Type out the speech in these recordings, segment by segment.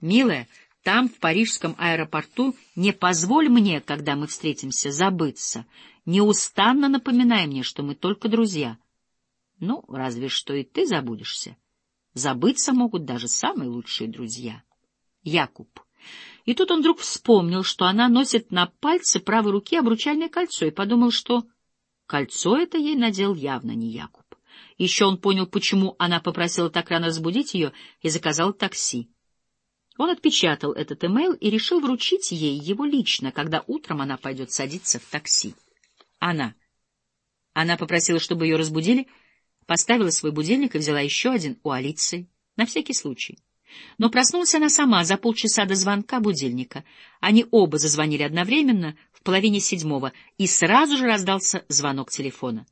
Милая, там, в парижском аэропорту, не позволь мне, когда мы встретимся, забыться. Неустанно напоминай мне, что мы только друзья. Ну, разве что и ты забудешься. Забыться могут даже самые лучшие друзья. Якуб. И тут он вдруг вспомнил, что она носит на пальце правой руки обручальное кольцо, и подумал, что кольцо это ей надел явно не Якуб. Еще он понял, почему она попросила так рано разбудить ее и заказал такси. Он отпечатал этот имейл и решил вручить ей его лично, когда утром она пойдет садиться в такси. Она. Она попросила, чтобы ее разбудили, поставила свой будильник и взяла еще один у Алиции, на всякий случай. Но проснулась она сама за полчаса до звонка будильника. Они оба зазвонили одновременно в половине седьмого, и сразу же раздался звонок телефона.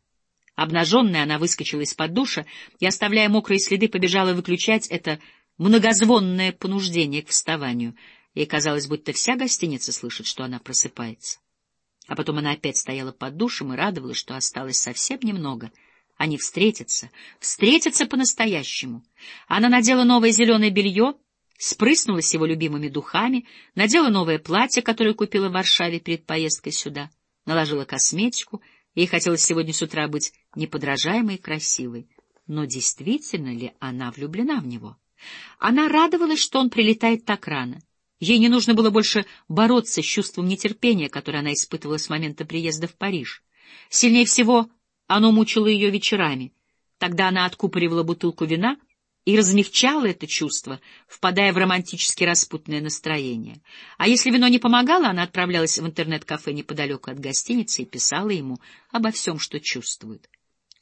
Обнаженная она выскочила из-под душа и, оставляя мокрые следы, побежала выключать это многозвонное понуждение к вставанию. Ей казалось, будто вся гостиница слышит, что она просыпается. А потом она опять стояла под душем и радовалась, что осталось совсем немного. Они встретятся, встретятся по-настоящему. Она надела новое зеленое белье, спрыснулась его любимыми духами, надела новое платье, которое купила в Варшаве перед поездкой сюда, наложила косметику. Ей хотелось сегодня с утра быть неподражаемой и красивой. Но действительно ли она влюблена в него? Она радовалась, что он прилетает так рано. Ей не нужно было больше бороться с чувством нетерпения, которое она испытывала с момента приезда в Париж. Сильнее всего оно мучило ее вечерами. Тогда она откупоривала бутылку вина и размягчала это чувство, впадая в романтически распутное настроение. А если вино не помогало, она отправлялась в интернет-кафе неподалеку от гостиницы и писала ему обо всем, что чувствует.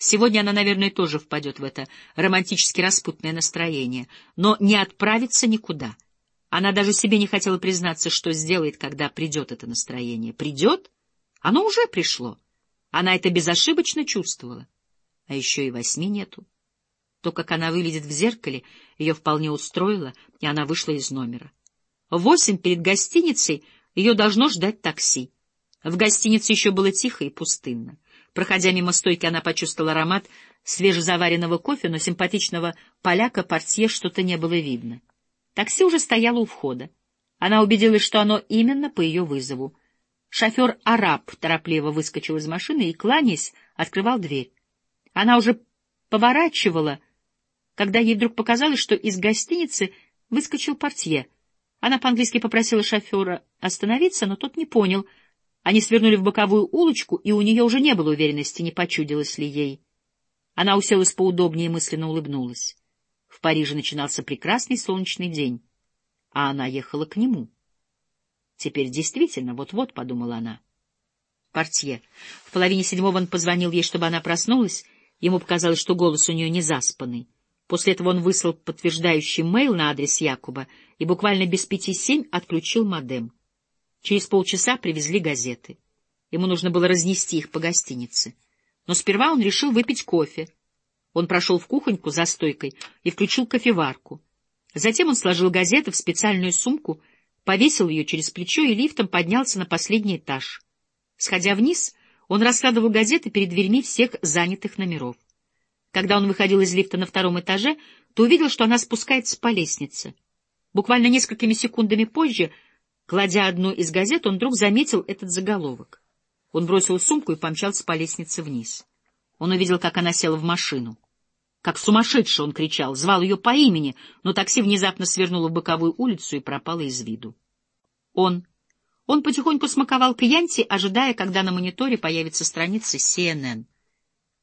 Сегодня она, наверное, тоже впадет в это романтически распутное настроение, но не отправится никуда — она даже себе не хотела признаться, что сделает, когда придет это настроение. Придет? Оно уже пришло. Она это безошибочно чувствовала. А еще и восьми нету. То, как она выглядит в зеркале, ее вполне устроило, и она вышла из номера. Восемь перед гостиницей ее должно ждать такси. В гостинице еще было тихо и пустынно. Проходя мимо стойки, она почувствовала аромат свежезаваренного кофе, но симпатичного поляка портье что-то не было видно. Такси уже стояло у входа. Она убедилась, что оно именно по ее вызову. Шофер-араб торопливо выскочил из машины и, кланяясь, открывал дверь. Она уже поворачивала, когда ей вдруг показалось, что из гостиницы выскочил портье. Она по-английски попросила шофера остановиться, но тот не понял. Они свернули в боковую улочку, и у нее уже не было уверенности, не почудилось ли ей. Она уселась поудобнее и мысленно улыбнулась. В Париже начинался прекрасный солнечный день, а она ехала к нему. Теперь действительно, вот-вот, — подумала она. Портье. В половине седьмого он позвонил ей, чтобы она проснулась. Ему показалось, что голос у нее не заспанный. После этого он выслал подтверждающий мейл на адрес Якуба и буквально без пяти семь отключил модем. Через полчаса привезли газеты. Ему нужно было разнести их по гостинице. Но сперва он решил выпить кофе — он прошел в кухоньку за стойкой и включил кофеварку. Затем он сложил газеты в специальную сумку, повесил ее через плечо и лифтом поднялся на последний этаж. Сходя вниз, он раскладывал газеты перед дверьми всех занятых номеров. Когда он выходил из лифта на втором этаже, то увидел, что она спускается по лестнице. Буквально несколькими секундами позже, кладя одну из газет, он вдруг заметил этот заголовок. Он бросил сумку и помчался по лестнице вниз. Он увидел, как она села в машину. Как сумасшедший он кричал, звал ее по имени, но такси внезапно свернуло в боковую улицу и пропало из виду. Он... Он потихоньку смаковал кьянти, ожидая, когда на мониторе появится страница CNN.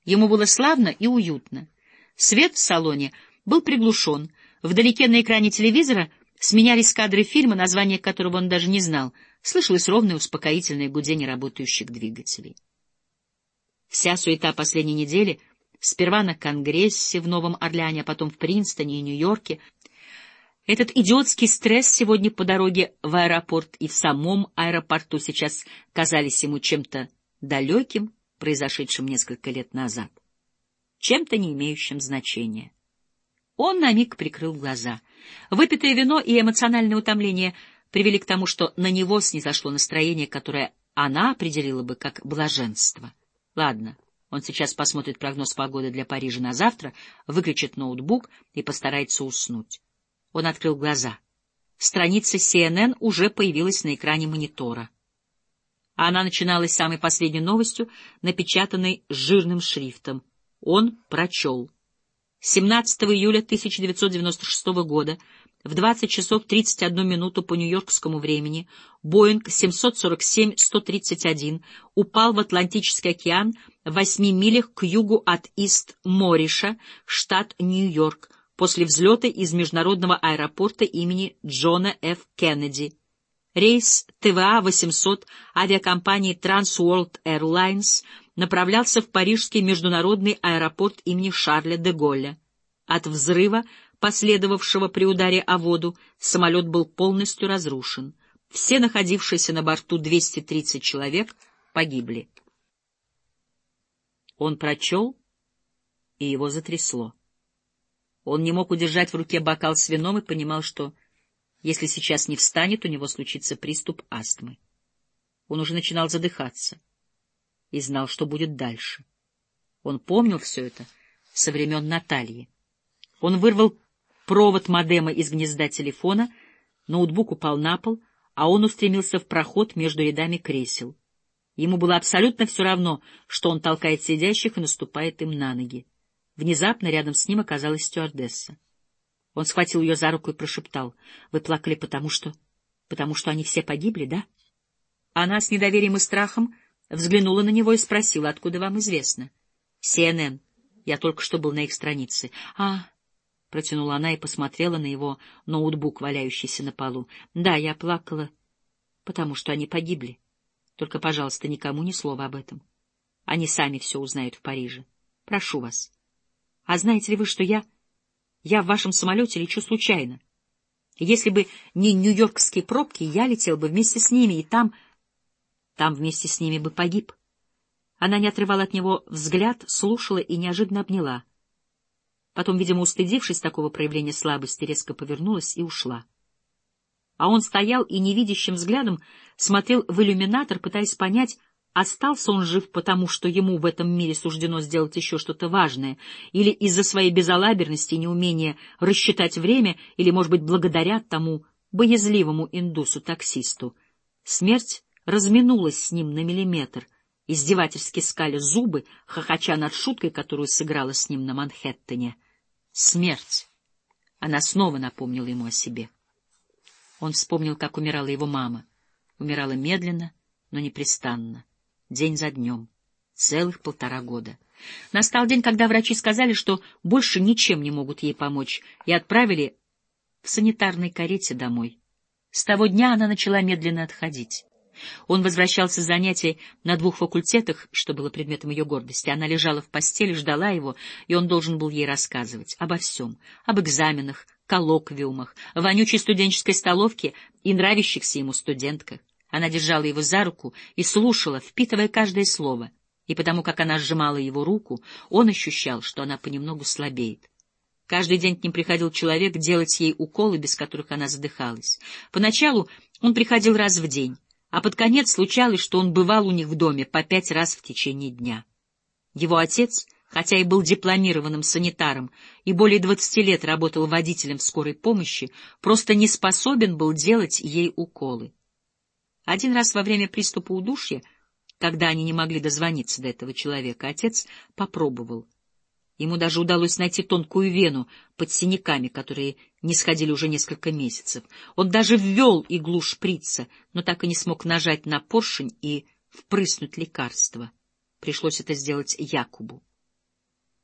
Ему было славно и уютно. Свет в салоне был приглушен. Вдалеке на экране телевизора сменялись кадры фильма, название которого он даже не знал. Слышалось ровное успокоительное гудение работающих двигателей. Вся суета последней недели — Сперва на Конгрессе в Новом Орлеане, а потом в Принстоне и Нью-Йорке. Этот идиотский стресс сегодня по дороге в аэропорт и в самом аэропорту сейчас казались ему чем-то далеким, произошедшим несколько лет назад, чем-то не имеющим значения. Он на миг прикрыл глаза. Выпитое вино и эмоциональное утомление привели к тому, что на него снизошло настроение, которое она определила бы как блаженство. Ладно, он сейчас посмотрит прогноз погоды для Парижа на завтра, выключит ноутбук и постарается уснуть. Он открыл глаза. страница CNN уже появилась на экране монитора. Она начиналась самой последней новостью, напечатанной жирным шрифтом. Он прочел. 17 июля 1996 года в 20 часов 31 минуту по нью-йоркскому времени Боинг 747-131 упал в Атлантический океан в 8 милях к югу от Ист-Мориша, штат Нью-Йорк, после взлета из международного аэропорта имени Джона Ф. Кеннеди. Рейс ТВА-800 авиакомпании Trans World Airlines направлялся в парижский международный аэропорт имени Шарля де Голля. От взрыва, последовавшего при ударе о воду, самолет был полностью разрушен. Все находившиеся на борту 230 человек погибли. Он прочел, и его затрясло. Он не мог удержать в руке бокал с вином и понимал, что если сейчас не встанет, у него случится приступ астмы. Он уже начинал задыхаться и знал, что будет дальше. Он помнил все это со времен Натальи. Он вырвал провод модема из гнезда телефона, ноутбук упал на пол, а он устремился в проход между рядами кресел. Ему было абсолютно все равно, что он толкает сидящих и наступает им на ноги. Внезапно рядом с ним оказалась стюардесса. Он схватил ее за руку и прошептал. — Вы плакали потому что... потому что они все погибли, да? Она с недоверием и страхом взглянула на него и спросила, откуда вам известно. — CNN. Я только что был на их странице. — А... — протянула она и посмотрела на его ноутбук, валяющийся на полу. — Да, я плакала, потому что они погибли. Только, пожалуйста, никому ни слова об этом. Они сами все узнают в Париже. Прошу вас. А знаете ли вы, что я... Я в вашем самолете лечу случайно. Если бы не нью-йоркские пробки, я летел бы вместе с ними, и там... Там вместе с ними бы погиб. Она не отрывала от него взгляд, слушала и неожиданно обняла. Потом, видимо, устыдившись такого проявления слабости, резко повернулась и ушла. А он стоял и невидящим взглядом смотрел в иллюминатор, пытаясь понять, Остался он жив потому, что ему в этом мире суждено сделать еще что-то важное, или из-за своей безалаберности и неумения рассчитать время, или, может быть, благодаря тому боязливому индусу-таксисту. Смерть разминулась с ним на миллиметр, издевательски скаля зубы, хохоча над шуткой, которую сыграла с ним на Манхэттене. Смерть. Она снова напомнила ему о себе. Он вспомнил, как умирала его мама. Умирала медленно, но непрестанно день за днем, целых полтора года. Настал день, когда врачи сказали, что больше ничем не могут ей помочь, и отправили в санитарной карете домой. С того дня она начала медленно отходить. Он возвращался с занятий на двух факультетах, что было предметом ее гордости. Она лежала в постели, ждала его, и он должен был ей рассказывать обо всем, об экзаменах, коллоквиумах, вонючей студенческой столовке и нравящихся ему студентках. Она держала его за руку и слушала, впитывая каждое слово, и потому как она сжимала его руку, он ощущал, что она понемногу слабеет. Каждый день к ним приходил человек делать ей уколы, без которых она задыхалась. Поначалу он приходил раз в день, а под конец случалось, что он бывал у них в доме по пять раз в течение дня. Его отец, хотя и был дипломированным санитаром и более двадцати лет работал водителем скорой помощи, просто не способен был делать ей уколы. Один раз во время приступа удушья, когда они не могли дозвониться до этого человека, отец попробовал. Ему даже удалось найти тонкую вену под синяками, которые не сходили уже несколько месяцев. Он даже ввел иглу шприца, но так и не смог нажать на поршень и впрыснуть лекарство. Пришлось это сделать Якубу.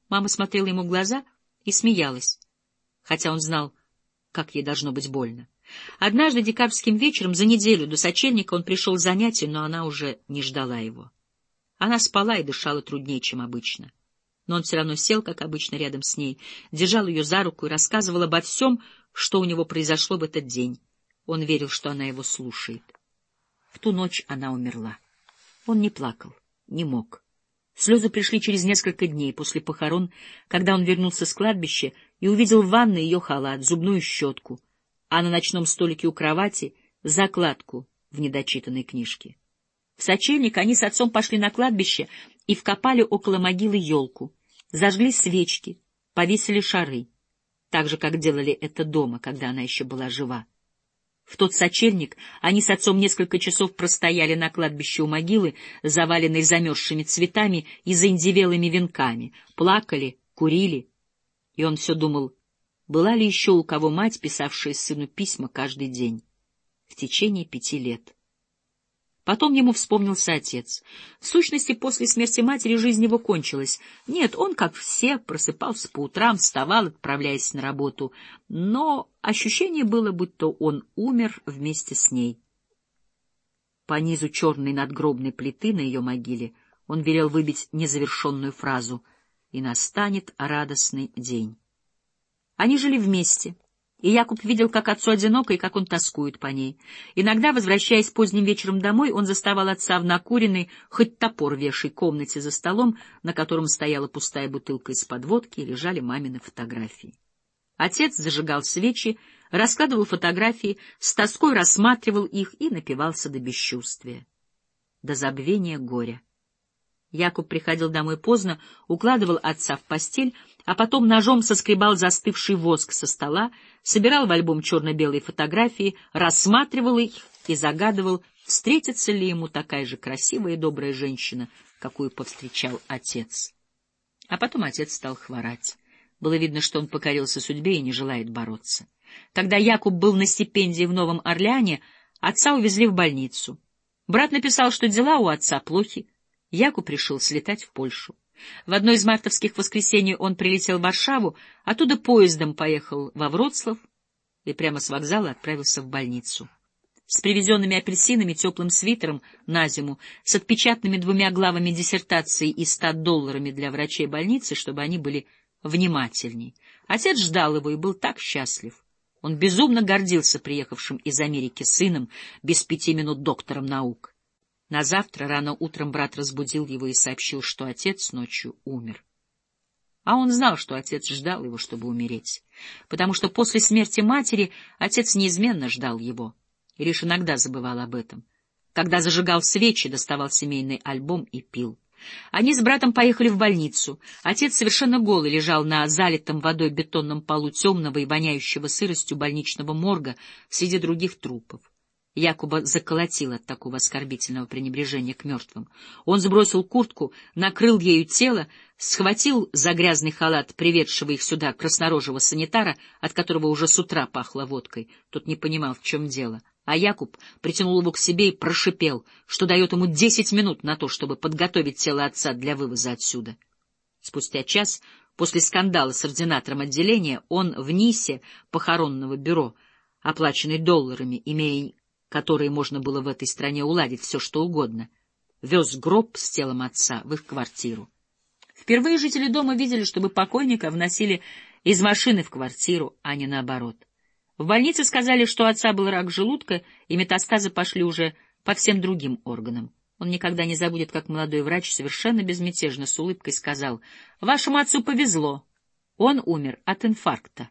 Мама смотрела ему в глаза и смеялась, хотя он знал, как ей должно быть больно. Однажды декабрьским вечером за неделю до сочельника он пришел с занятий, но она уже не ждала его. Она спала и дышала труднее, чем обычно. Но он все равно сел, как обычно, рядом с ней, держал ее за руку и рассказывал обо всем, что у него произошло в этот день. Он верил, что она его слушает. В ту ночь она умерла. Он не плакал, не мог. Слезы пришли через несколько дней после похорон, когда он вернулся с кладбища и увидел в ванной ее халат, зубную щетку — а на ночном столике у кровати — закладку в недочитанной книжке. В сочельник они с отцом пошли на кладбище и вкопали около могилы елку, зажгли свечки, повесили шары, так же, как делали это дома, когда она еще была жива. В тот сочельник они с отцом несколько часов простояли на кладбище у могилы, заваленной замерзшими цветами и заиндевелыми венками, плакали, курили. И он все думал, была ли еще у кого мать, писавшая сыну письма каждый день в течение пяти лет. Потом ему вспомнился отец. В сущности, после смерти матери жизнь его кончилась. Нет, он, как все, просыпался по утрам, вставал, отправляясь на работу, но ощущение было, будто он умер вместе с ней. По низу черной надгробной плиты на ее могиле он велел выбить незавершенную фразу «И настанет радостный день». Они жили вместе — и Якуб видел, как отцу одиноко и как он тоскует по ней. Иногда, возвращаясь поздним вечером домой, он заставал отца в накуренной, хоть топор вешай, комнате за столом, на котором стояла пустая бутылка из-под водки и лежали мамины фотографии. Отец зажигал свечи, раскладывал фотографии, с тоской рассматривал их и напивался до бесчувствия, до забвения горя. Якуб приходил домой поздно, укладывал отца в постель, а потом ножом соскребал застывший воск со стола, собирал в альбом черно-белые фотографии, рассматривал их и загадывал, встретится ли ему такая же красивая и добрая женщина, какую повстречал отец. А потом отец стал хворать. Было видно, что он покорился судьбе и не желает бороться. Когда Якуб был на стипендии в Новом Орлеане, отца увезли в больницу. Брат написал, что дела у отца плохи, Якуб решил слетать в Польшу. В одно из мартовских воскресений он прилетел в Варшаву, оттуда поездом поехал во Вроцлав и прямо с вокзала отправился в больницу. С привезенными апельсинами, теплым свитером на зиму, с отпечатанными двумя главами диссертации и ста долларами для врачей больницы, чтобы они были внимательней. Отец ждал его и был так счастлив. Он безумно гордился приехавшим из Америки сыном, без пяти минут доктором наук. На завтра рано утром брат разбудил его и сообщил, что отец ночью умер. А он знал, что отец ждал его, чтобы умереть, потому что после смерти матери отец неизменно ждал его и лишь иногда забывал об этом. Когда зажигал свечи, доставал семейный альбом и пил. Они с братом поехали в больницу. Отец совершенно голый лежал на залитом водой бетонном полу темного и воняющего сыростью больничного морга среди других трупов. Якуба заколотил от такого оскорбительного пренебрежения к мертвым. Он сбросил куртку, накрыл ею тело, схватил за грязный халат приведшего их сюда краснорожего санитара, от которого уже с утра пахло водкой. Тот не понимал, в чем дело. А Якуб притянул его к себе и прошипел, что дает ему десять минут на то, чтобы подготовить тело отца для вывоза отсюда. Спустя час, после скандала с ординатором отделения, он в Нисе похоронного бюро, оплаченный долларами, имея которые можно было в этой стране уладить все, что угодно, вез гроб с телом отца в их квартиру. Впервые жители дома видели, чтобы покойника вносили из машины в квартиру, а не наоборот. В больнице сказали, что отца был рак желудка, и метастазы пошли уже по всем другим органам. Он никогда не забудет, как молодой врач совершенно безмятежно с улыбкой сказал, «Вашему отцу повезло. Он умер от инфаркта».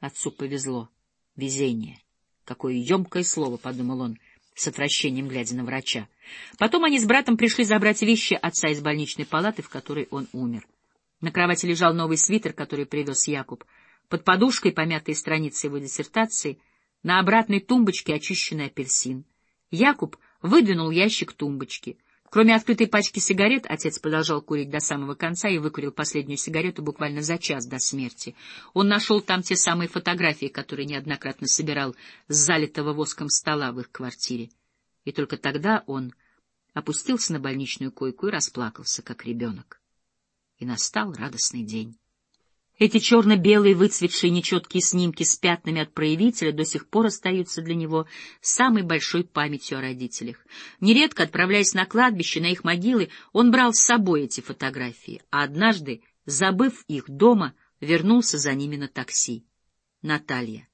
Отцу повезло. Везение. Какое емкое слово, — подумал он, с отвращением глядя на врача. Потом они с братом пришли забрать вещи отца из больничной палаты, в которой он умер. На кровати лежал новый свитер, который привез Якуб. Под подушкой помятые страницы его диссертации, на обратной тумбочке очищенный апельсин. Якуб выдвинул ящик тумбочки — Кроме открытой пачки сигарет, отец продолжал курить до самого конца и выкурил последнюю сигарету буквально за час до смерти. Он нашел там те самые фотографии, которые неоднократно собирал с залитого воском стола в их квартире. И только тогда он опустился на больничную койку и расплакался, как ребенок. И настал радостный день. Эти черно-белые выцветшие нечеткие снимки с пятнами от проявителя до сих пор остаются для него самой большой памятью о родителях. Нередко, отправляясь на кладбище, на их могилы, он брал с собой эти фотографии, а однажды, забыв их дома, вернулся за ними на такси. Наталья.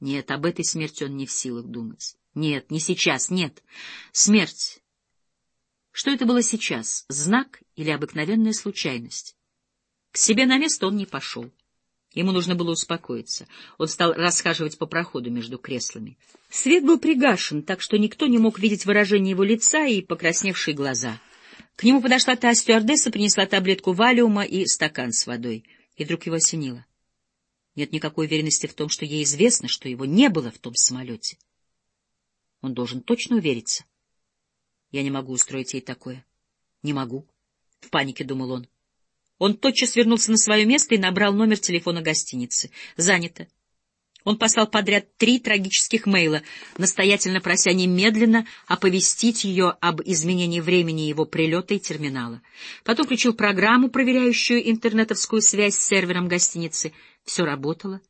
Нет, об этой смерти он не в силах думать. Нет, не сейчас, нет. Смерть. Что это было сейчас, знак или обыкновенная случайность? К себе на место он не пошел. Ему нужно было успокоиться. Он стал расхаживать по проходу между креслами. Свет был пригашен, так что никто не мог видеть выражение его лица и покрасневшие глаза. К нему подошла та стюардесса, принесла таблетку валиума и стакан с водой. И вдруг его осенило. Нет никакой уверенности в том, что ей известно, что его не было в том самолете. Он должен точно увериться. Я не могу устроить ей такое. Не могу. В панике думал он. Он тотчас вернулся на свое место и набрал номер телефона гостиницы. Занято. Он послал подряд три трагических мейла, настоятельно прося немедленно оповестить ее об изменении времени его прилета и терминала. Потом включил программу, проверяющую интернетовскую связь с сервером гостиницы. Все работало.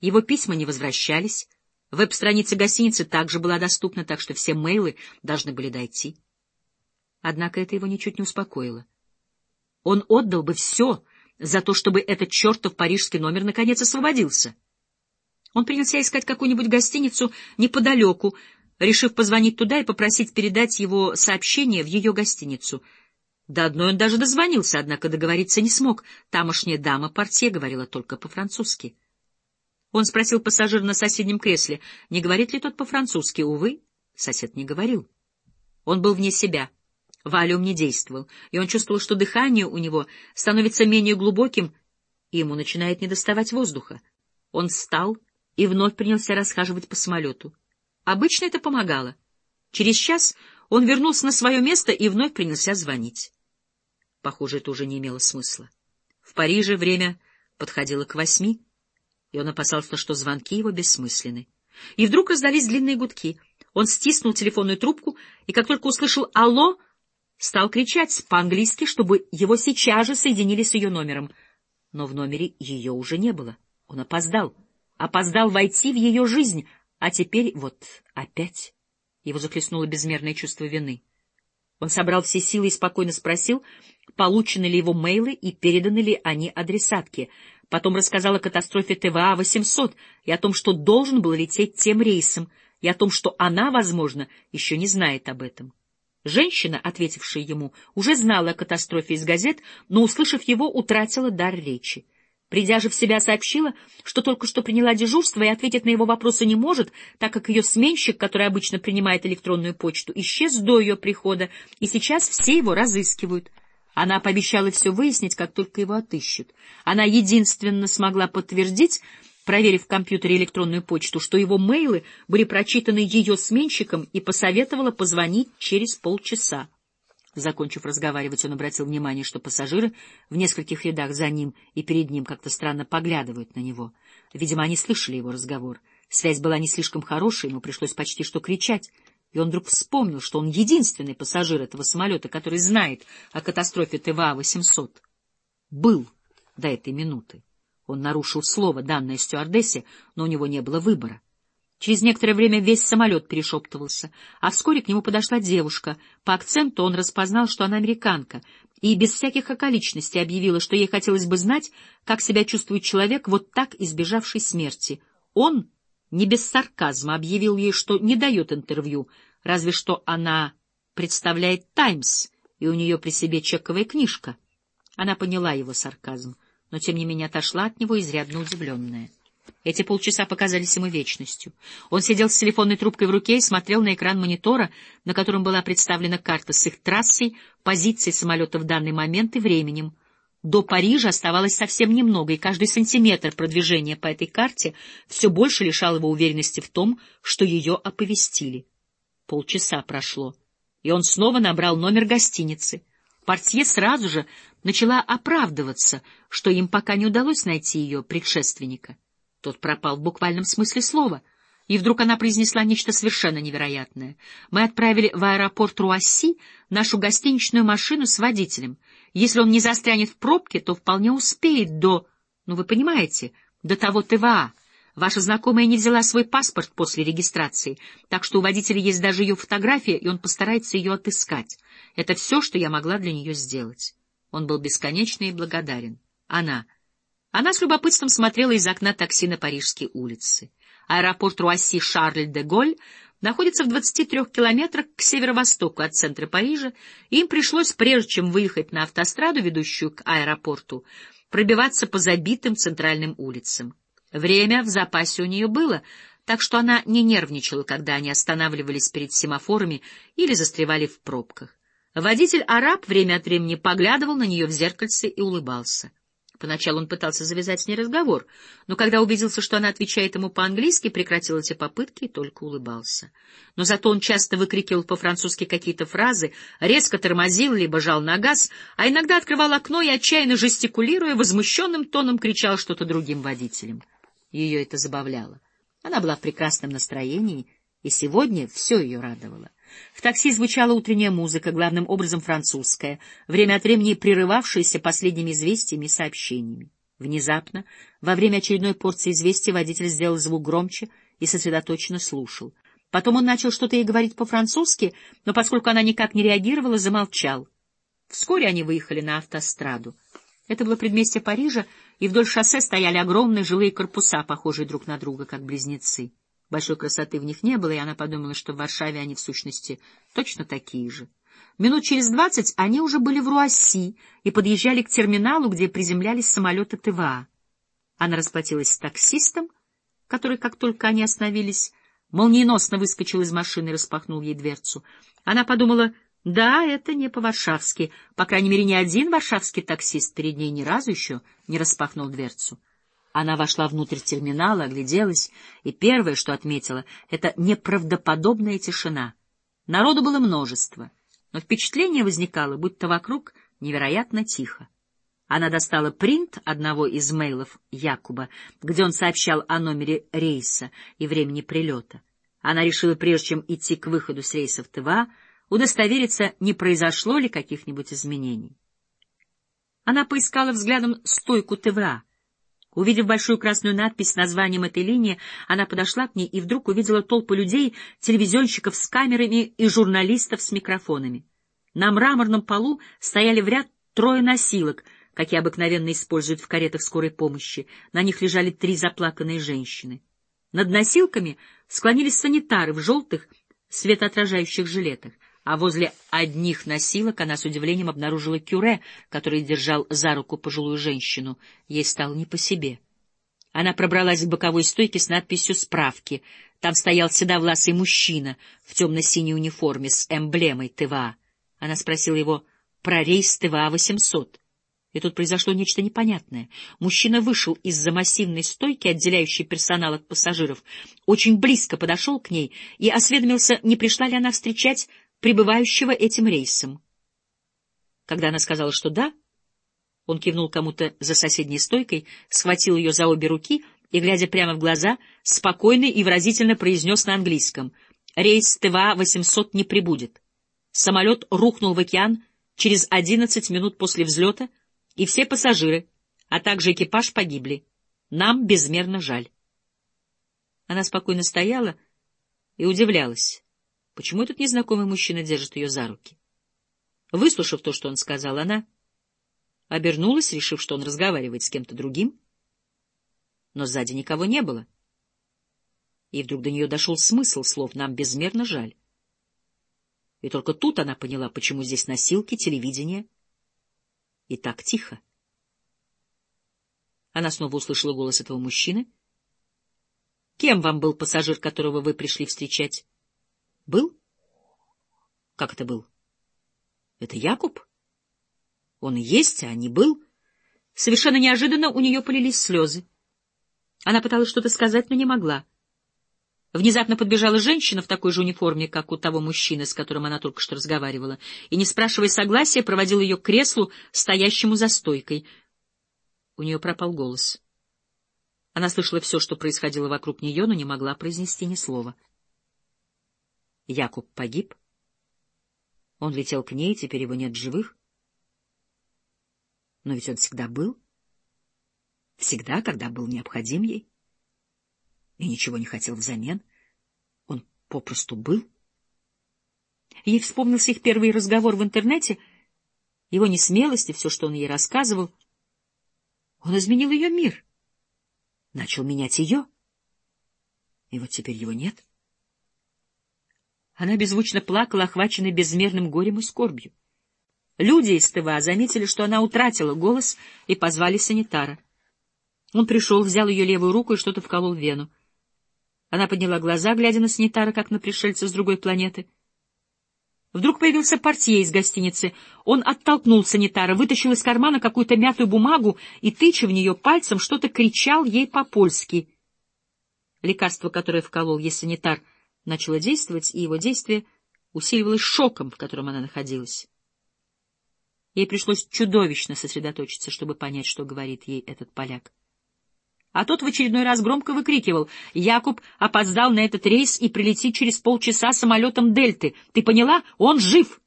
Его письма не возвращались. Веб-страница гостиницы также была доступна, так что все мейлы должны были дойти. Однако это его ничуть не успокоило. Он отдал бы все за то, чтобы этот чертов парижский номер наконец освободился. Он принялся искать какую-нибудь гостиницу неподалеку, решив позвонить туда и попросить передать его сообщение в ее гостиницу. До одной он даже дозвонился, однако договориться не смог. Тамошняя дама портье говорила только по-французски. Он спросил пассажира на соседнем кресле, не говорит ли тот по-французски. Увы, сосед не говорил. Он был вне себя. Валиум не действовал, и он чувствовал, что дыхание у него становится менее глубоким, и ему начинает недоставать воздуха. Он встал и вновь принялся расхаживать по самолету. Обычно это помогало. Через час он вернулся на свое место и вновь принялся звонить. Похоже, это уже не имело смысла. В Париже время подходило к восьми, и он опасался, что звонки его бессмысленны. И вдруг раздались длинные гудки. Он стиснул телефонную трубку, и как только услышал «Алло!», стал кричать по-английски, чтобы его сейчас же соединили с ее номером. Но в номере ее уже не было. Он опоздал опоздал войти в ее жизнь, а теперь вот опять его захлестнуло безмерное чувство вины. Он собрал все силы и спокойно спросил, получены ли его мейлы и переданы ли они адресатке. Потом рассказал о катастрофе ТВА-800 и о том, что должен был лететь тем рейсом, и о том, что она, возможно, еще не знает об этом. Женщина, ответившая ему, уже знала о катастрофе из газет, но, услышав его, утратила дар речи. Придя же в себя, сообщила, что только что приняла дежурство и ответить на его вопросы не может, так как ее сменщик, который обычно принимает электронную почту, исчез до ее прихода, и сейчас все его разыскивают. Она пообещала все выяснить, как только его отыщут. Она единственно смогла подтвердить, проверив в компьютере электронную почту, что его мейлы были прочитаны ее сменщиком и посоветовала позвонить через полчаса. Закончив разговаривать, он обратил внимание, что пассажиры в нескольких рядах за ним и перед ним как-то странно поглядывают на него. Видимо, они слышали его разговор. Связь была не слишком хорошей, ему пришлось почти что кричать. И он вдруг вспомнил, что он единственный пассажир этого самолета, который знает о катастрофе ТВА-800. Был до этой минуты. Он нарушил слово, данное стюардессе, но у него не было выбора. Через некоторое время весь самолет перешептывался, а вскоре к нему подошла девушка. По акценту он распознал, что она американка, и без всяких околичностей объявила, что ей хотелось бы знать, как себя чувствует человек, вот так избежавший смерти. Он, не без сарказма, объявил ей, что не дает интервью, разве что она представляет «Таймс», и у нее при себе чековая книжка. Она поняла его сарказм, но тем не менее отошла от него изрядно удивленная. Эти полчаса показались ему вечностью. Он сидел с телефонной трубкой в руке и смотрел на экран монитора, на котором была представлена карта с их трассой, позицией самолета в данный момент и временем. До Парижа оставалось совсем немного, и каждый сантиметр продвижения по этой карте все больше лишал его уверенности в том, что ее оповестили. Полчаса прошло, и он снова набрал номер гостиницы. Портье сразу же начала оправдываться, что им пока не удалось найти ее предшественника. Тот пропал в буквальном смысле слова. И вдруг она произнесла нечто совершенно невероятное. Мы отправили в аэропорт Руасси нашу гостиничную машину с водителем. Если он не застрянет в пробке, то вполне успеет до... Ну, вы понимаете, до того ТВА. Ваша знакомая не взяла свой паспорт после регистрации, так что у водителя есть даже ее фотография, и он постарается ее отыскать. Это все, что я могла для нее сделать. Он был бесконечно и благодарен. Она... Она с любопытством смотрела из окна такси на парижские улицы. Аэропорт Руасси-Шарль-де-Голь находится в 23 километрах к северо-востоку от центра Парижа, и им пришлось, прежде чем выехать на автостраду, ведущую к аэропорту, пробиваться по забитым центральным улицам. Время в запасе у нее было, так что она не нервничала, когда они останавливались перед семафорами или застревали в пробках. Водитель-араб время от времени поглядывал на нее в зеркальце и улыбался. Поначалу он пытался завязать с ней разговор, но когда убедился, что она отвечает ему по-английски, прекратил эти попытки и только улыбался. Но зато он часто выкрикивал по-французски какие-то фразы, резко тормозил, либо жал на газ, а иногда открывал окно и, отчаянно жестикулируя, возмущенным тоном кричал что-то другим водителям. Ее это забавляло. Она была в прекрасном настроении, и сегодня все ее радовало. В такси звучала утренняя музыка, главным образом французская, время от времени прерывавшаяся последними известиями и сообщениями. Внезапно, во время очередной порции известий, водитель сделал звук громче и сосредоточенно слушал. Потом он начал что-то ей говорить по-французски, но поскольку она никак не реагировала, замолчал. Вскоре они выехали на автостраду. Это было предместье Парижа, и вдоль шоссе стояли огромные жилые корпуса, похожие друг на друга, как близнецы. Большой красоты в них не было, и она подумала, что в Варшаве они в сущности точно такие же. Минут через двадцать они уже были в Руасси и подъезжали к терминалу, где приземлялись самолеты ТВА. Она расплатилась с таксистом, который, как только они остановились, молниеносно выскочил из машины и распахнул ей дверцу. Она подумала, да, это не по-варшавски. По крайней мере, ни один варшавский таксист перед ней ни разу еще не распахнул дверцу. Она вошла внутрь терминала, огляделась, и первое, что отметила, — это неправдоподобная тишина. Народу было множество, но впечатление возникало, будто вокруг невероятно тихо. Она достала принт одного из мейлов Якуба, где он сообщал о номере рейса и времени прилета. Она решила, прежде чем идти к выходу с рейса в ТВА, удостовериться, не произошло ли каких-нибудь изменений. Она поискала взглядом стойку ТВА — Увидев большую красную надпись с названием этой линии, она подошла к ней и вдруг увидела толпу людей, телевизионщиков с камерами и журналистов с микрофонами. На мраморном полу стояли в ряд трое носилок, какие обыкновенно используют в каретах скорой помощи. На них лежали три заплаканные женщины. Над носилками склонились санитары в желтых светоотражающих жилетах а возле одних носилок она с удивлением обнаружила кюре, который держал за руку пожилую женщину. Ей стало не по себе. Она пробралась к боковой стойке с надписью «Справки». Там стоял седовласый мужчина в темно-синей униформе с эмблемой ТВА. Она спросила его про рейс ТВА-800. И тут произошло нечто непонятное. Мужчина вышел из-за массивной стойки, отделяющей персонал от пассажиров, очень близко подошел к ней и осведомился, не пришла ли она встречать прибывающего этим рейсом. Когда она сказала, что да, он кивнул кому-то за соседней стойкой, схватил ее за обе руки и, глядя прямо в глаза, спокойно и выразительно произнес на английском «Рейс ТВА-800 не прибудет. Самолет рухнул в океан через 11 минут после взлета, и все пассажиры, а также экипаж погибли. Нам безмерно жаль». Она спокойно стояла и удивлялась. Почему этот незнакомый мужчина держит ее за руки? Выслушав то, что он сказал, она обернулась, решив, что он разговаривает с кем-то другим, но сзади никого не было. И вдруг до нее дошел смысл слов «нам безмерно жаль». И только тут она поняла, почему здесь носилки, телевидение и так тихо. Она снова услышала голос этого мужчины. «Кем вам был пассажир, которого вы пришли встречать?» Был? Как это был? Это Якуб? Он есть, а не был. Совершенно неожиданно у нее полились слезы. Она пыталась что-то сказать, но не могла. Внезапно подбежала женщина в такой же униформе, как у того мужчины, с которым она только что разговаривала, и, не спрашивая согласия, проводила ее к креслу, стоящему за стойкой. У нее пропал голос. Она слышала все, что происходило вокруг нее, но не могла произнести ни слова. Якуб погиб. Он летел к ней, теперь его нет живых. Но ведь он всегда был. Всегда, когда был необходим ей. И ничего не хотел взамен. Он попросту был. Ей вспомнился их первый разговор в интернете, его несмелость и все, что он ей рассказывал. Он изменил ее мир, начал менять ее. И вот теперь его нет. — она беззвучно плакала, охваченная безмерным горем и скорбью. Люди из ТВА заметили, что она утратила голос, и позвали санитара. Он пришел, взял ее левую руку и что-то вколол в вену. Она подняла глаза, глядя на санитара, как на пришельца с другой планеты. Вдруг появился портье из гостиницы. Он оттолкнул санитара, вытащил из кармана какую-то мятую бумагу и, тыча в нее пальцем, что-то кричал ей по-польски. Лекарство, которое вколол ей санитар, начало действовать, и его действие усиливалось шоком, в котором она находилась. Ей пришлось чудовищно сосредоточиться, чтобы понять, что говорит ей этот поляк. А тот в очередной раз громко выкрикивал. «Якуб опоздал на этот рейс и прилетит через полчаса самолетом Дельты. Ты поняла? Он жив!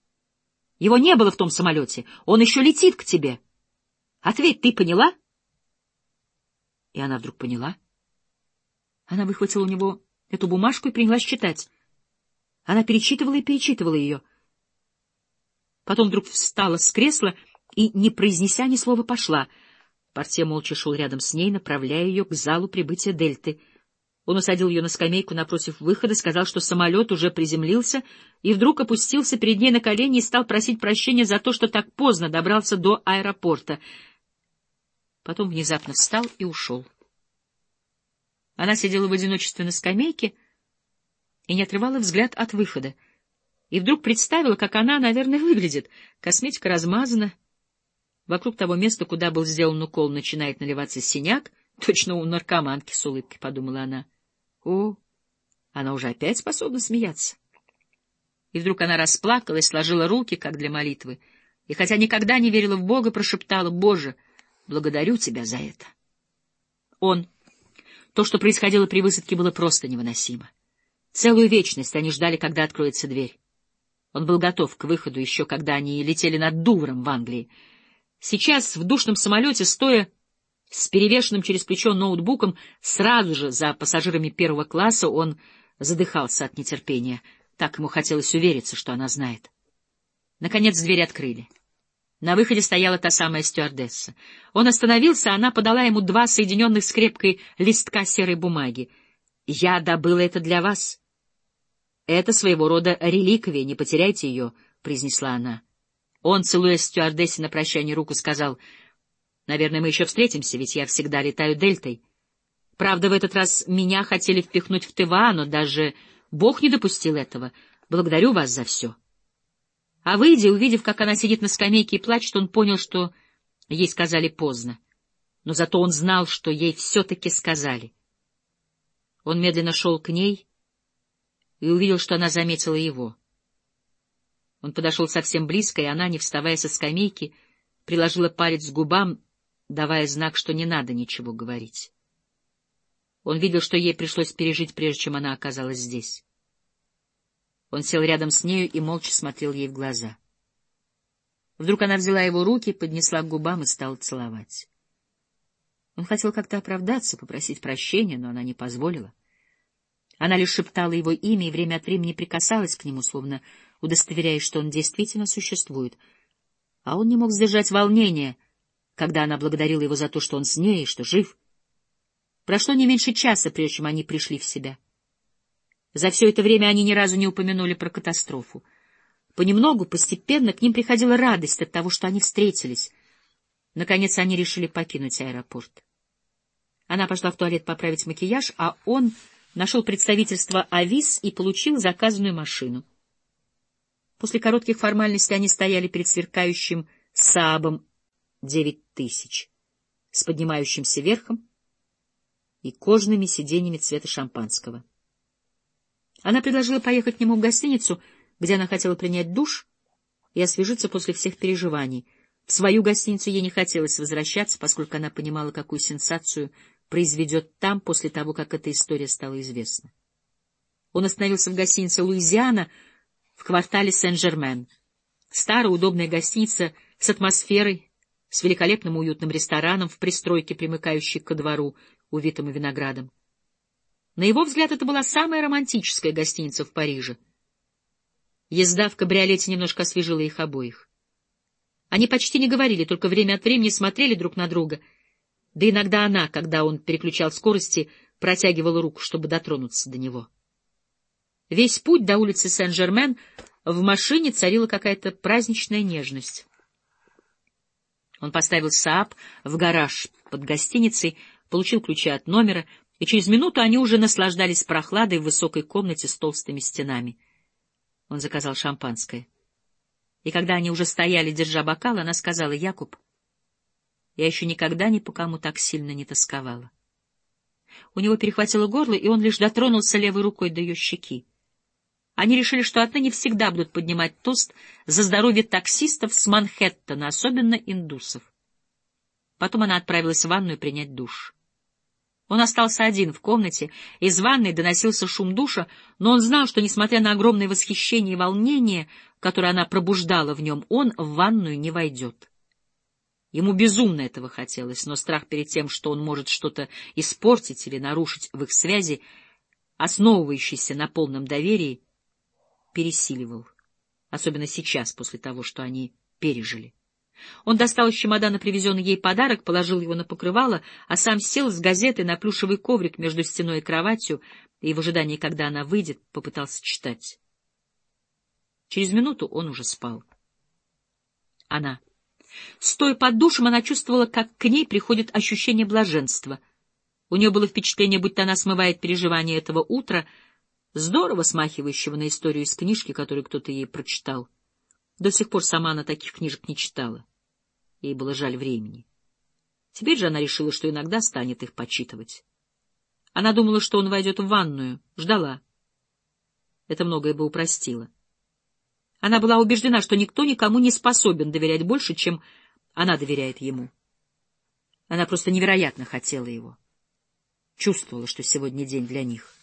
Его не было в том самолете. Он еще летит к тебе. Ответь, ты поняла?» И она вдруг поняла. Она выхватила у него эту бумажку и принялась читать. Она перечитывала и перечитывала ее. Потом вдруг встала с кресла и, не произнеся ни слова, пошла — Портье молча шел рядом с ней, направляя ее к залу прибытия Дельты. Он усадил ее на скамейку напротив выхода, сказал, что самолет уже приземлился, и вдруг опустился перед ней на колени и стал просить прощения за то, что так поздно добрался до аэропорта. Потом внезапно встал и ушел. Она сидела в одиночестве на скамейке и не отрывала взгляд от выхода. И вдруг представила, как она, наверное, выглядит. Косметика размазана, Вокруг того места, куда был сделан укол, начинает наливаться синяк. Точно у наркоманки с улыбкой, — подумала она. О, она уже опять способна смеяться. И вдруг она расплакалась, сложила руки, как для молитвы, и, хотя никогда не верила в Бога, прошептала, «Боже, благодарю Тебя за это». Он. То, что происходило при высадке, было просто невыносимо. Целую вечность они ждали, когда откроется дверь. Он был готов к выходу еще, когда они летели над Дувром в Англии, Сейчас в душном самолете, стоя с перевешенным через плечо ноутбуком, сразу же за пассажирами первого класса он задыхался от нетерпения. Так ему хотелось увериться, что она знает. Наконец дверь открыли. На выходе стояла та самая стюардесса. Он остановился, она подала ему два соединенных скрепкой листка серой бумаги. «Я добыла это для вас. Это своего рода реликвия, не потеряйте ее», — произнесла она. Он, целуя стюардессе на прощание руку, сказал, «Наверное, мы еще встретимся, ведь я всегда летаю дельтой. Правда, в этот раз меня хотели впихнуть в ТВА, но даже Бог не допустил этого. Благодарю вас за все». А выйдя, увидев, как она сидит на скамейке и плачет, он понял, что ей сказали поздно. Но зато он знал, что ей все-таки сказали. Он медленно шел к ней и увидел, что она заметила его. Он подошел совсем близко, и она, не вставая со скамейки, приложила палец к губам, давая знак, что не надо ничего говорить. Он видел, что ей пришлось пережить, прежде чем она оказалась здесь. Он сел рядом с нею и молча смотрел ей в глаза. Вдруг она взяла его руки, поднесла к губам и стала целовать. Он хотел как-то оправдаться, попросить прощения, но она не позволила. Она лишь шептала его имя и время от времени прикасалась к нему, словно удостоверяясь, что он действительно существует. А он не мог сдержать волнения, когда она благодарила его за то, что он с ней и что жив. Прошло не меньше часа, прежде чем они пришли в себя. За все это время они ни разу не упомянули про катастрофу. Понемногу, постепенно к ним приходила радость от того, что они встретились. Наконец они решили покинуть аэропорт. Она пошла в туалет поправить макияж, а он нашел представительство АВИС и получил заказанную машину. После коротких формальностей они стояли перед сверкающим Саабом 9000 с поднимающимся верхом и кожаными сиденьями цвета шампанского. Она предложила поехать к нему в гостиницу, где она хотела принять душ и освежиться после всех переживаний. В свою гостиницу ей не хотелось возвращаться, поскольку она понимала, какую сенсацию произведет там после того, как эта история стала известна. Он остановился в гостинице «Луизиана», в квартале Сен-Жермен. Старая удобная гостиница с атмосферой, с великолепным уютным рестораном в пристройке, примыкающей ко двору, увитому виноградом. На его взгляд, это была самая романтическая гостиница в Париже. Езда в кабриолете немножко освежила их обоих. Они почти не говорили, только время от времени смотрели друг на друга, да иногда она, когда он переключал скорости, протягивала руку, чтобы дотронуться до него. Весь путь до улицы Сен-Жермен в машине царила какая-то праздничная нежность. Он поставил Сааб в гараж под гостиницей, получил ключи от номера, и через минуту они уже наслаждались прохладой в высокой комнате с толстыми стенами. Он заказал шампанское. И когда они уже стояли, держа бокал, она сказала, «Якуб, я еще никогда ни по кому так сильно не тосковала». У него перехватило горло, и он лишь дотронулся левой рукой до ее щеки. Они решили, что отныне всегда будут поднимать тост за здоровье таксистов с Манхэттена, особенно индусов. Потом она отправилась в ванную принять душ. Он остался один в комнате, из ванной доносился шум душа, но он знал, что, несмотря на огромное восхищение и волнение, которое она пробуждала в нем, он в ванную не войдет. Ему безумно этого хотелось, но страх перед тем, что он может что-то испортить или нарушить в их связи, основывающийся на полном доверии, пересиливал, особенно сейчас, после того, что они пережили. Он достал из чемодана привезенный ей подарок, положил его на покрывало, а сам сел с газетой на плюшевый коврик между стеной и кроватью и в ожидании, когда она выйдет, попытался читать. Через минуту он уже спал. Она. Стоя под душем, она чувствовала, как к ней приходит ощущение блаженства. У нее было впечатление, будто она смывает переживания этого утра, здорово смахивающего на историю из книжки, которую кто-то ей прочитал. До сих пор сама она таких книжек не читала. Ей было жаль времени. Теперь же она решила, что иногда станет их почитывать. Она думала, что он войдет в ванную, ждала. Это многое бы упростило. Она была убеждена, что никто никому не способен доверять больше, чем она доверяет ему. Она просто невероятно хотела его. Чувствовала, что сегодня день для них.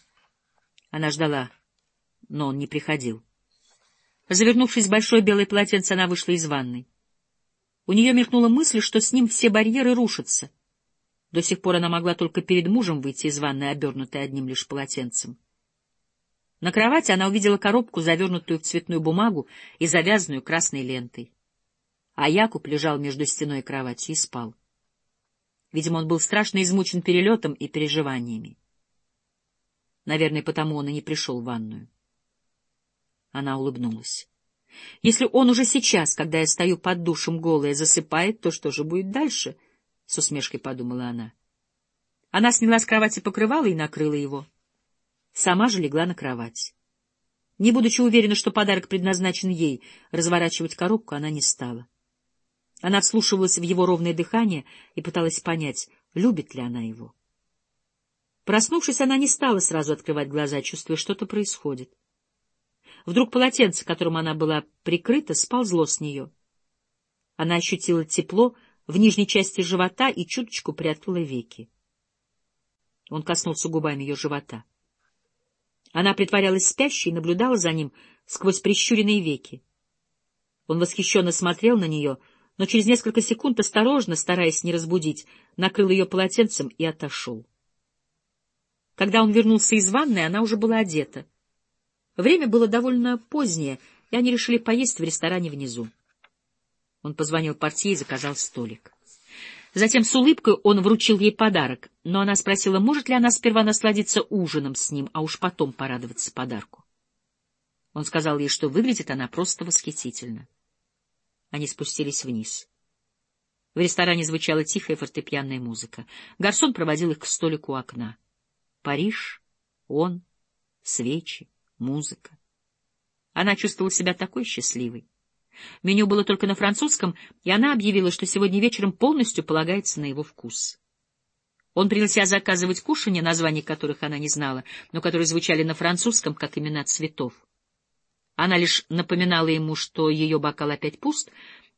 Она ждала, но он не приходил. Завернувшись в большое белое полотенце, она вышла из ванной. У нее мелькнула мысль, что с ним все барьеры рушатся. До сих пор она могла только перед мужем выйти из ванной, обернутой одним лишь полотенцем. На кровати она увидела коробку, завернутую в цветную бумагу и завязанную красной лентой. А Якуб лежал между стеной и кроватью и спал. Видимо, он был страшно измучен перелетом и переживаниями. Наверное, потому он и не пришел в ванную. Она улыбнулась. Если он уже сейчас, когда я стою под душем голая, засыпает, то что же будет дальше? — с усмешкой подумала она. Она сняла с кровати покрывало и накрыла его. Сама же легла на кровать. Не будучи уверена, что подарок предназначен ей, разворачивать коробку она не стала. Она вслушивалась в его ровное дыхание и пыталась понять, любит ли она его. Проснувшись, она не стала сразу открывать глаза, чувствуя, что-то происходит. Вдруг полотенце, которым она была прикрыта, сползло с нее. Она ощутила тепло в нижней части живота и чуточку приоткрыла веки. Он коснулся губами ее живота. Она притворялась спящей и наблюдала за ним сквозь прищуренные веки. Он восхищенно смотрел на нее, но через несколько секунд, осторожно, стараясь не разбудить, накрыл ее полотенцем и отошел. Когда он вернулся из ванной, она уже была одета — Время было довольно позднее, и они решили поесть в ресторане внизу. Он позвонил портье и заказал столик. Затем с улыбкой он вручил ей подарок, но она спросила, может ли она сперва насладиться ужином с ним, а уж потом порадоваться подарку. Он сказал ей, что выглядит она просто восхитительно. Они спустились вниз. В ресторане звучала тихая фортепианная музыка. Гарсон проводил их к столику у окна. Париж, он, свечи, музыка. Она чувствовала себя такой счастливой. Меню было только на французском, и она объявила, что сегодня вечером полностью полагается на его вкус. Он принялся заказывать кушанья, названий которых она не знала, но которые звучали на французском, как имена цветов. Она лишь напоминала ему, что ее бокал опять пуст,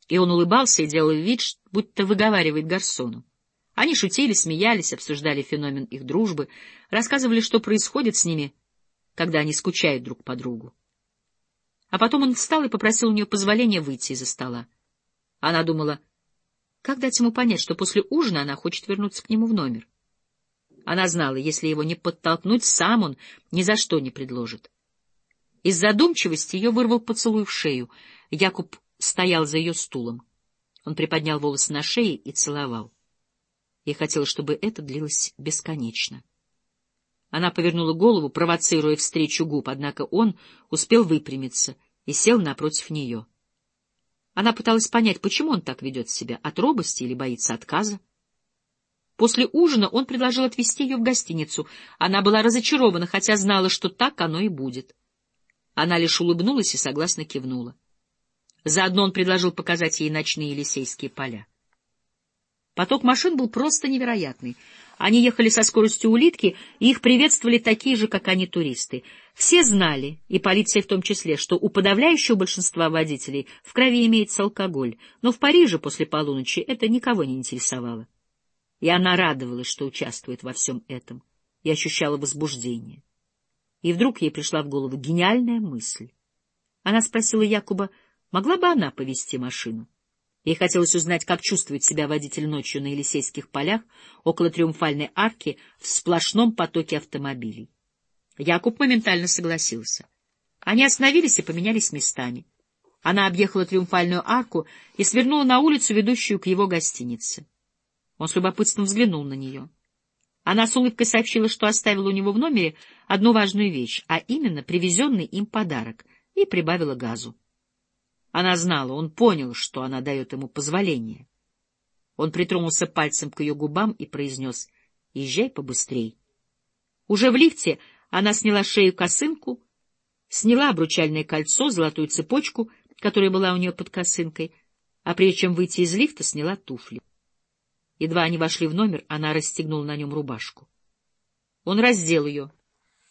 и он улыбался и делал вид, будто выговаривает гарсону. Они шутили, смеялись, обсуждали феномен их дружбы, рассказывали, что происходит с ними — когда они скучают друг по другу. А потом он встал и попросил у нее позволения выйти из-за стола. Она думала, как дать ему понять, что после ужина она хочет вернуться к нему в номер. Она знала, если его не подтолкнуть, сам он ни за что не предложит. Из задумчивости ее вырвал поцелуй в шею. Якуб стоял за ее стулом. Он приподнял волосы на шее и целовал. Ей хотелось, чтобы это длилось бесконечно. Она повернула голову, провоцируя встречу губ, однако он успел выпрямиться и сел напротив нее. Она пыталась понять, почему он так ведет себя, от робости или боится отказа. После ужина он предложил отвезти ее в гостиницу. Она была разочарована, хотя знала, что так оно и будет. Она лишь улыбнулась и согласно кивнула. Заодно он предложил показать ей ночные Елисейские поля. Поток машин был просто невероятный. Они ехали со скоростью улитки, и их приветствовали такие же, как они, туристы. Все знали, и полиция в том числе, что у подавляющего большинства водителей в крови имеется алкоголь, но в Париже после полуночи это никого не интересовало. И она радовалась, что участвует во всем этом, и ощущала возбуждение. И вдруг ей пришла в голову гениальная мысль. Она спросила Якуба, могла бы она повести машину. Ей хотелось узнать, как чувствует себя водитель ночью на Елисейских полях около Триумфальной арки в сплошном потоке автомобилей. Якуб моментально согласился. Они остановились и поменялись местами. Она объехала Триумфальную арку и свернула на улицу, ведущую к его гостинице. Он с любопытством взглянул на нее. Она с улыбкой сообщила, что оставила у него в номере одну важную вещь, а именно привезенный им подарок, и прибавила газу. Она знала, он понял, что она дает ему позволение. Он притронулся пальцем к ее губам и произнес «Езжай побыстрей». Уже в лифте она сняла шею косынку, сняла обручальное кольцо, золотую цепочку, которая была у нее под косынкой, а прежде чем выйти из лифта, сняла туфли. Едва они вошли в номер, она расстегнула на нем рубашку. Он раздел ее,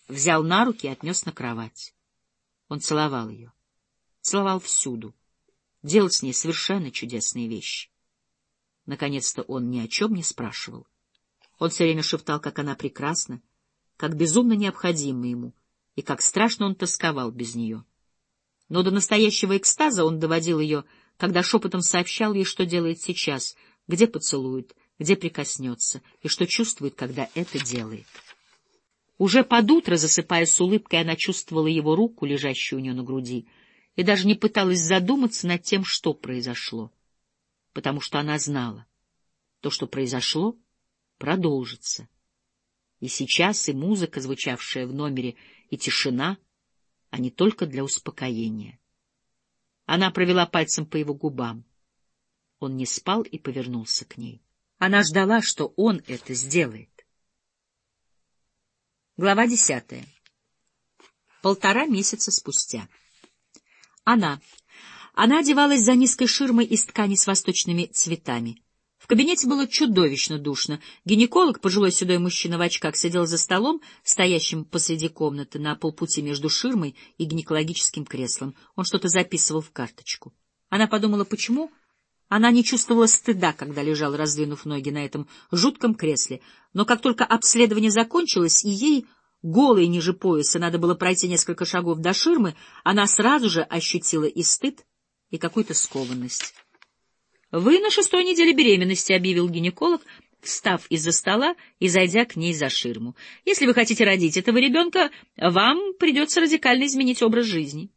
взял на руки и отнес на кровать. Он целовал ее целовал всюду, делал с ней совершенно чудесные вещи. Наконец-то он ни о чем не спрашивал. Он все время шептал, как она прекрасна, как безумно необходима ему, и как страшно он тосковал без нее. Но до настоящего экстаза он доводил ее, когда шепотом сообщал ей, что делает сейчас, где поцелует, где прикоснется, и что чувствует, когда это делает. Уже под утро, засыпая с улыбкой, она чувствовала его руку, лежащую у нее на груди — и даже не пыталась задуматься над тем, что произошло, потому что она знала, то, что произошло, продолжится. И сейчас и музыка, звучавшая в номере, и тишина, а не только для успокоения. Она провела пальцем по его губам. Он не спал и повернулся к ней. Она ждала, что он это сделает. Глава десятая. Полтора месяца спустя. Она. Она одевалась за низкой ширмой из ткани с восточными цветами. В кабинете было чудовищно душно. Гинеколог, пожилой седой мужчина в очках, сидел за столом, стоящим посреди комнаты, на полпути между ширмой и гинекологическим креслом. Он что-то записывал в карточку. Она подумала, почему она не чувствовала стыда, когда лежала, раздвинув ноги на этом жутком кресле. Но как только обследование закончилось, и ей голой ниже пояса, надо было пройти несколько шагов до ширмы, она сразу же ощутила и стыд, и какую-то скованность. — Вы на шестой неделе беременности, — объявил гинеколог, встав из-за стола и зайдя к ней за ширму. — Если вы хотите родить этого ребенка, вам придется радикально изменить образ жизни.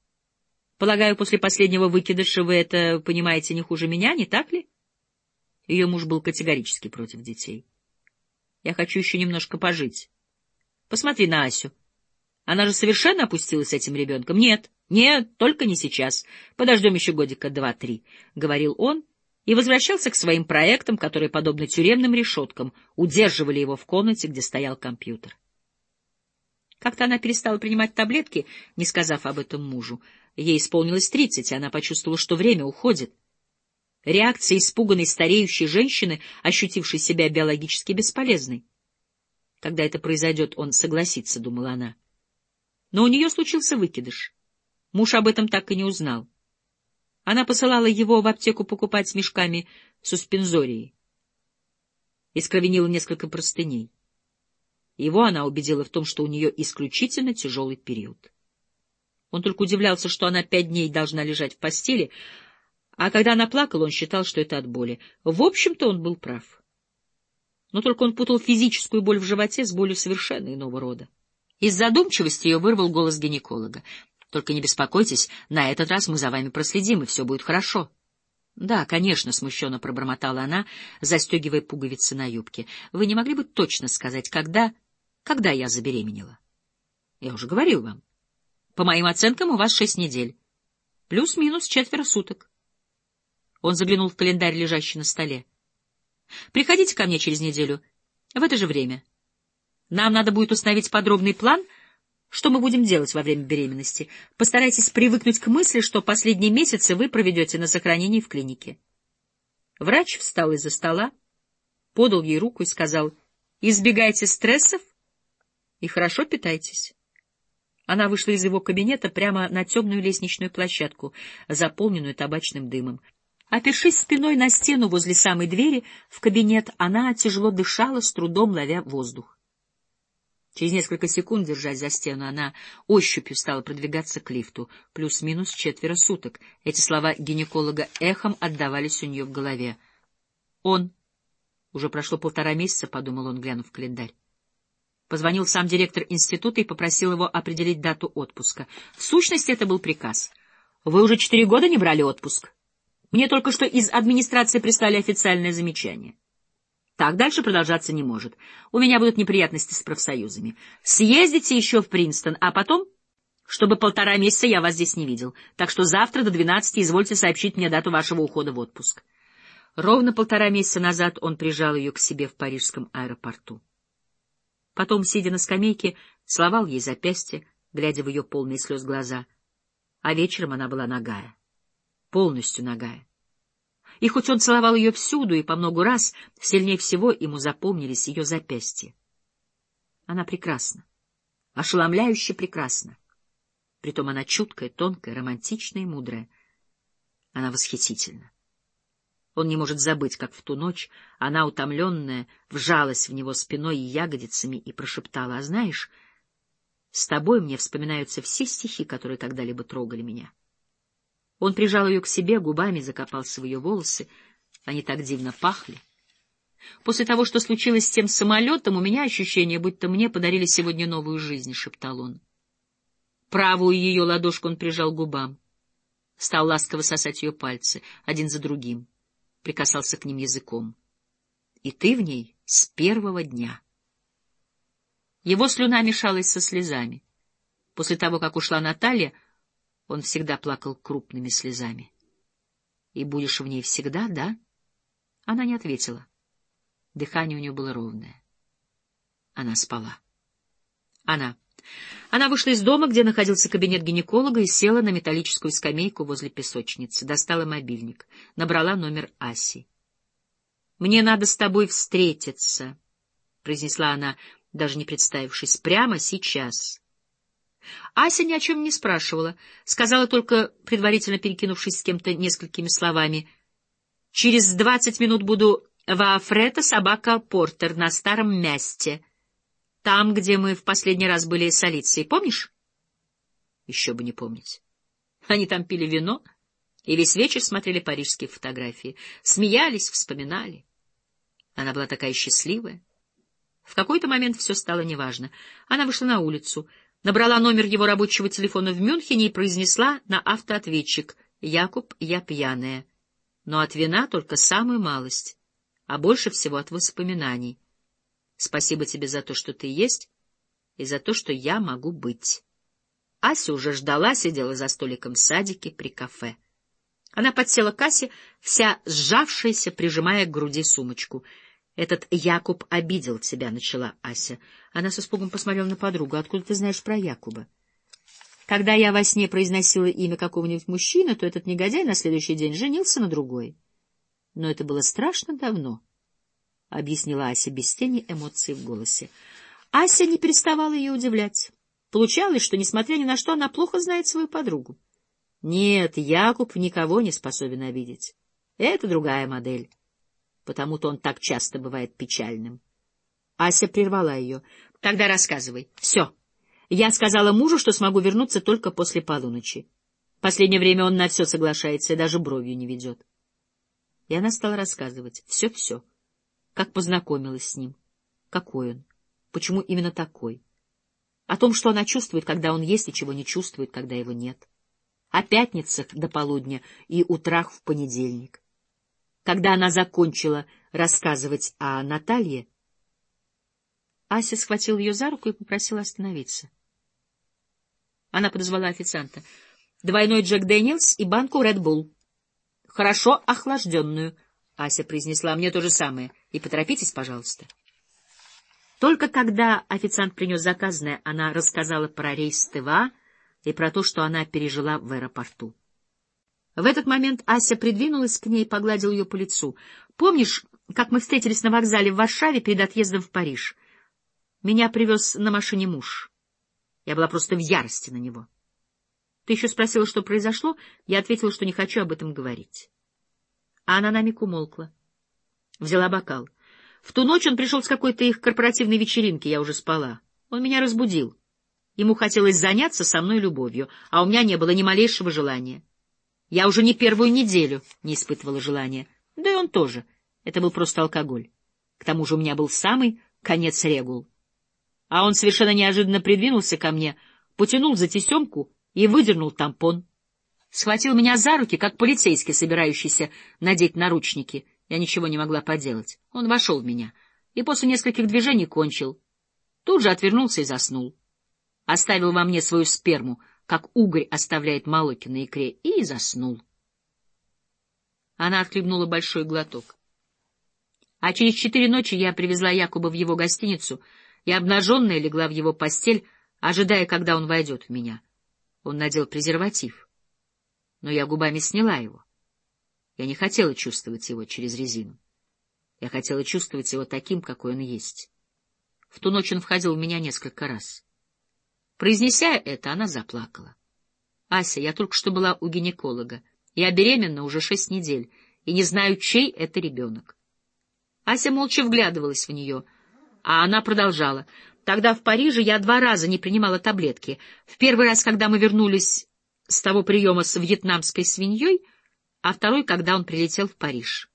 Полагаю, после последнего выкидыша вы это понимаете не хуже меня, не так ли? Ее муж был категорически против детей. — Я хочу еще немножко пожить. Посмотри на Асю. Она же совершенно опустилась с этим ребенком. Нет, нет, только не сейчас. Подождем еще годика два-три, — говорил он, и возвращался к своим проектам, которые, подобно тюремным решеткам, удерживали его в комнате, где стоял компьютер. Как-то она перестала принимать таблетки, не сказав об этом мужу. Ей исполнилось тридцать, и она почувствовала, что время уходит. Реакция испуганной стареющей женщины, ощутившей себя биологически бесполезной. Когда это произойдет, он согласится, — думала она. Но у нее случился выкидыш. Муж об этом так и не узнал. Она посылала его в аптеку покупать с мешками суспензории и скровенила несколько простыней. Его она убедила в том, что у нее исключительно тяжелый период. Он только удивлялся, что она пять дней должна лежать в постели, а когда она плакала, он считал, что это от боли. В общем-то, он был прав. Но только он путал физическую боль в животе с болью совершенно иного рода. Из задумчивости ее вырвал голос гинеколога. — Только не беспокойтесь, на этот раз мы за вами проследим, и все будет хорошо. — Да, конечно, — смущенно пробормотала она, застегивая пуговицы на юбке. — Вы не могли бы точно сказать, когда... когда я забеременела? — Я уже говорил вам. По моим оценкам, у вас шесть недель. Плюс-минус четверо суток. Он заглянул в календарь, лежащий на столе. Приходите ко мне через неделю, в это же время. Нам надо будет установить подробный план, Что мы будем делать во время беременности? Постарайтесь привыкнуть к мысли, что последние месяцы вы проведете на сохранении в клинике. Врач встал из-за стола, подал ей руку и сказал, «Избегайте стрессов и хорошо питайтесь». Она вышла из его кабинета прямо на темную лестничную площадку, заполненную табачным дымом. Опершись спиной на стену возле самой двери в кабинет, она тяжело дышала, с трудом ловя воздух. Через несколько секунд, держась за стену, она ощупью стала продвигаться к лифту. Плюс-минус четверо суток. Эти слова гинеколога эхом отдавались у нее в голове. Он. Уже прошло полтора месяца, — подумал он, глянув в календарь. Позвонил сам директор института и попросил его определить дату отпуска. В сущности, это был приказ. Вы уже четыре года не брали отпуск. Мне только что из администрации прислали официальное замечание. Так дальше продолжаться не может. У меня будут неприятности с профсоюзами. Съездите еще в Принстон, а потом, чтобы полтора месяца я вас здесь не видел. Так что завтра до двенадцати извольте сообщить мне дату вашего ухода в отпуск. Ровно полтора месяца назад он прижал ее к себе в парижском аэропорту. Потом, сидя на скамейке, целовал ей запястье, глядя в ее полные слез глаза. А вечером она была нагая, полностью нагая. И хоть он целовал ее всюду и по многу раз, сильнее всего ему запомнились ее запястья. Она прекрасна, ошеломляюще прекрасна. Притом она чуткая, тонкая, романтичная и мудрая. Она восхитительна. Он не может забыть, как в ту ночь она, утомленная, вжалась в него спиной и ягодицами и прошептала, «А знаешь, с тобой мне вспоминаются все стихи, которые когда-либо трогали меня». Он прижал ее к себе, губами закопался в ее волосы. Они так дивно пахли. После того, что случилось с тем самолетом, у меня ощущение, будто мне подарили сегодня новую жизнь, — шептал он. Правую ее ладошку он прижал губам. Стал ласково сосать ее пальцы, один за другим. Прикасался к ним языком. И ты в ней с первого дня. Его слюна мешалась со слезами. После того, как ушла Наталья, он всегда плакал крупными слезами. — И будешь в ней всегда, да? Она не ответила. Дыхание у нее было ровное. Она спала. Она. Она вышла из дома, где находился кабинет гинеколога, и села на металлическую скамейку возле песочницы. Достала мобильник. Набрала номер Аси. — Мне надо с тобой встретиться, — произнесла она, даже не представившись, — прямо сейчас. Ася ни о чем не спрашивала, сказала только, предварительно перекинувшись с кем-то несколькими словами, «Через двадцать минут буду в Афрета собака Портер на старом месте, там, где мы в последний раз были с Алицией, помнишь?» Еще бы не помнить. Они там пили вино и весь вечер смотрели парижские фотографии, смеялись, вспоминали. Она была такая счастливая. В какой-то момент все стало неважно. Она вышла на улицу — набрала номер его рабочего телефона в Мюнхене и произнесла на автоответчик «Якуб, я пьяная». Но от вина только самую малость, а больше всего от воспоминаний. Спасибо тебе за то, что ты есть, и за то, что я могу быть. Ася уже ждала, сидела за столиком в садике при кафе. Она подсела к Асе, вся сжавшаяся, прижимая к груди сумочку — этот Якуб обидел тебя, — начала Ася. Она с испугом посмотрела на подругу. — Откуда ты знаешь про Якуба? Когда я во сне произносила имя какого-нибудь мужчины, то этот негодяй на следующий день женился на другой. Но это было страшно давно, — объяснила Ася без тени эмоций в голосе. Ася не переставала ее удивлять. Получалось, что, несмотря ни на что, она плохо знает свою подругу. Нет, Якуб никого не способен обидеть. Это другая модель потому-то он так часто бывает печальным. Ася прервала ее. — Тогда рассказывай. — Все. Я сказала мужу, что смогу вернуться только после полуночи. Последнее время он на все соглашается и даже бровью не ведет. И она стала рассказывать. Все-все. Как познакомилась с ним. Какой он. Почему именно такой. О том, что она чувствует, когда он есть, и чего не чувствует, когда его нет. О пятницах до полудня и утрах в понедельник. Когда она закончила рассказывать о Наталье, Ася схватил ее за руку и попросила остановиться. Она подозвала официанта. «Двойной Jack Daniel's и банку Red Bull. Хорошо охлажденную», — Ася произнесла. «Мне то же самое. И поторопитесь, пожалуйста». Только когда официант принес заказанное, она рассказала про рейс TWA и про то, что она пережила в аэропорту. В этот момент Ася придвинулась к ней и погладила ее по лицу. «Помнишь, как мы встретились на вокзале в Варшаве перед отъездом в Париж? Меня привез на машине муж. Я была просто в ярости на него. Ты еще спросила, что произошло? Я ответила, что не хочу об этом говорить. А она на миг умолкла. Взяла бокал. В ту ночь он пришел с какой-то их корпоративной вечеринки, я уже спала. Он меня разбудил. Ему хотелось заняться со мной любовью, а у меня не было ни малейшего желания. Я уже не первую неделю не испытывала желания. Да и он тоже. Это был просто алкоголь. К тому же у меня был самый конец регул. А он совершенно неожиданно придвинулся ко мне, потянул за тесемку и выдернул тампон. Схватил меня за руки, как полицейский, собирающийся надеть наручники — я ничего не могла поделать. Он вошел в меня и после нескольких движений кончил. Тут же отвернулся и заснул. Оставил во мне свою сперму, как угорь оставляет молоки на икре, и заснул. Она отхлебнула большой глоток. А через четыре ночи я привезла Якуба в его гостиницу и, обнаженная, легла в его постель, ожидая, когда он войдет в меня. Он надел презерватив, но я губами сняла его. Я не хотела чувствовать его через резину. Я хотела чувствовать его таким, какой он есть. В ту ночь он входил в меня несколько раз. Произнеся это, она заплакала. — Ася, я только что была у гинеколога. Я беременна уже шесть недель, и не знаю, чей это ребенок. Ася молча вглядывалась в нее, а она продолжала. Тогда в Париже я два раза не принимала таблетки. В первый раз, когда мы вернулись с того приема с вьетнамской свиньей, а второй, когда он прилетел в Париж.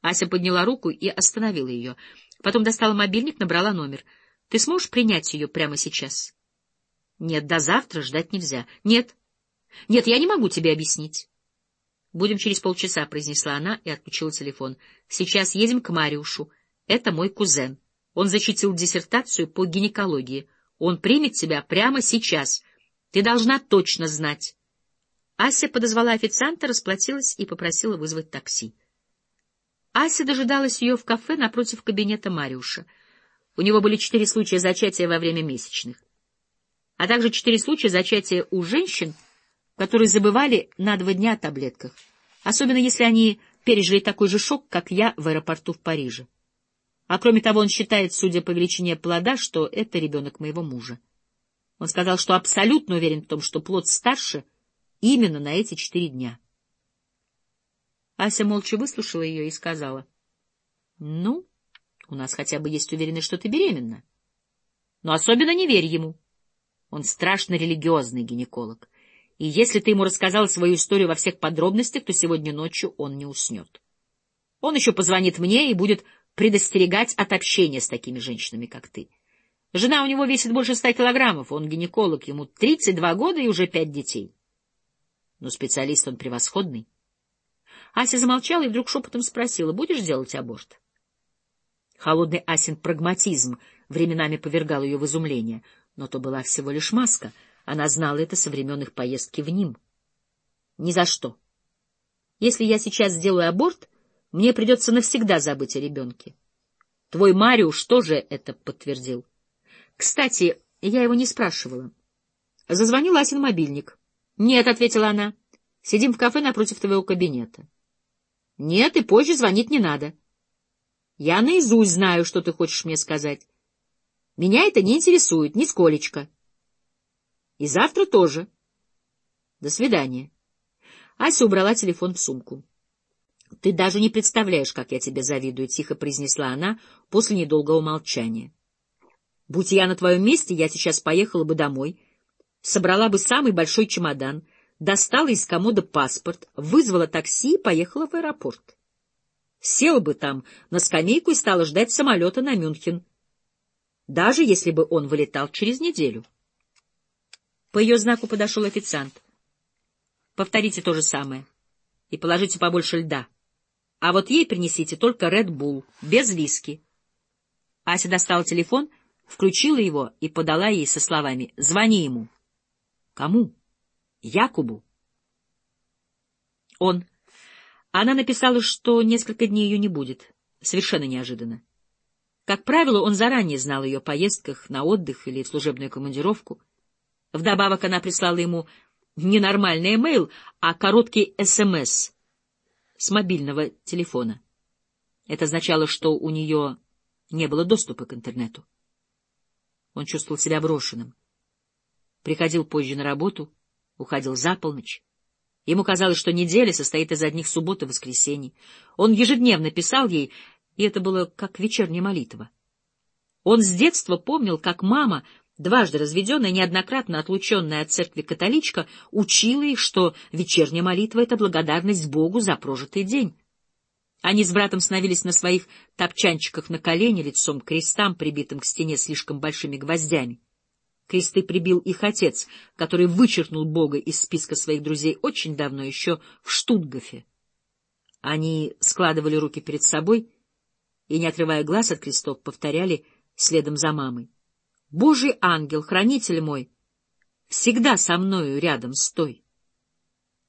Ася подняла руку и остановила ее. Потом достала мобильник, набрала номер. — Ты сможешь принять ее прямо сейчас? — Нет, до завтра ждать нельзя. — Нет. — Нет, я не могу тебе объяснить. — Будем через полчаса, — произнесла она и отключила телефон. — Сейчас едем к Мариушу. Это мой кузен. Он защитил диссертацию по гинекологии. Он примет тебя прямо сейчас. Ты должна точно знать. Ася подозвала официанта, расплатилась и попросила вызвать такси. Ася дожидалась ее в кафе напротив кабинета Мариуша. У него были четыре случая зачатия во время месячных, а также четыре случая зачатия у женщин, которые забывали на два дня о таблетках, особенно если они пережили такой же шок, как я в аэропорту в Париже. А кроме того, он считает, судя по величине плода, что это ребенок моего мужа. Он сказал, что абсолютно уверен в том, что плод старше — Именно на эти четыре дня. Ася молча выслушала ее и сказала. — Ну, у нас хотя бы есть уверенность, что ты беременна. Но особенно не верь ему. Он страшно религиозный гинеколог. И если ты ему рассказала свою историю во всех подробностях, то сегодня ночью он не уснет. Он еще позвонит мне и будет предостерегать от общения с такими женщинами, как ты. Жена у него весит больше ста килограммов, он гинеколог, ему тридцать два года и уже пять детей но специалист он превосходный. Ася замолчала и вдруг шепотом спросила, будешь делать аборт? Холодный Асин прагматизм временами повергал ее в изумление, но то была всего лишь маска. Она знала это со времен их поездки в Ним. Ни за что. Если я сейчас сделаю аборт, мне придется навсегда забыть о ребенке. Твой Мариуш тоже это подтвердил. Кстати, я его не спрашивала. Зазвонил Асин мобильник. «Нет», — ответила она, — «сидим в кафе напротив твоего кабинета». «Нет, и позже звонить не надо. Я наизусть знаю, что ты хочешь мне сказать. Меня это не интересует, нисколечко. И завтра тоже. До свидания». Ася убрала телефон в сумку. — Ты даже не представляешь, как я тебе завидую, — тихо произнесла она после недолгого молчания. — Будь я на твоем месте, я сейчас поехала бы домой собрала бы самый большой чемодан, достала из комода паспорт, вызвала такси и поехала в аэропорт. Села бы там на скамейку и стала ждать самолета на Мюнхен, даже если бы он вылетал через неделю. По ее знаку подошел официант. Повторите то же самое и положите побольше льда. А вот ей принесите только Red Bull, без виски. Ася достала телефон, включила его и подала ей со словами «Звони ему». Кому? Якубу. Он. Она написала, что несколько дней ее не будет. Совершенно неожиданно. Как правило, он заранее знал о ее поездках на отдых или в служебную командировку. Вдобавок она прислала ему не нормальный имейл, а короткий СМС с мобильного телефона. Это означало, что у нее не было доступа к интернету. Он чувствовал себя брошенным. Приходил позже на работу, уходил за полночь. Ему казалось, что неделя состоит из одних суббот и воскресений. Он ежедневно писал ей, и это было как вечерняя молитва. Он с детства помнил, как мама, дважды разведенная, неоднократно отлученная от церкви католичка, учила их, что вечерняя молитва — это благодарность Богу за прожитый день. Они с братом становились на своих топчанчиках на колени, лицом к крестам, прибитым к стене слишком большими гвоздями. Кресты прибил их отец, который вычеркнул Бога из списка своих друзей очень давно, еще в Штутгофе. Они складывали руки перед собой и, не отрывая глаз от крестов, повторяли следом за мамой. «Божий ангел, хранитель мой, всегда со мною рядом стой!»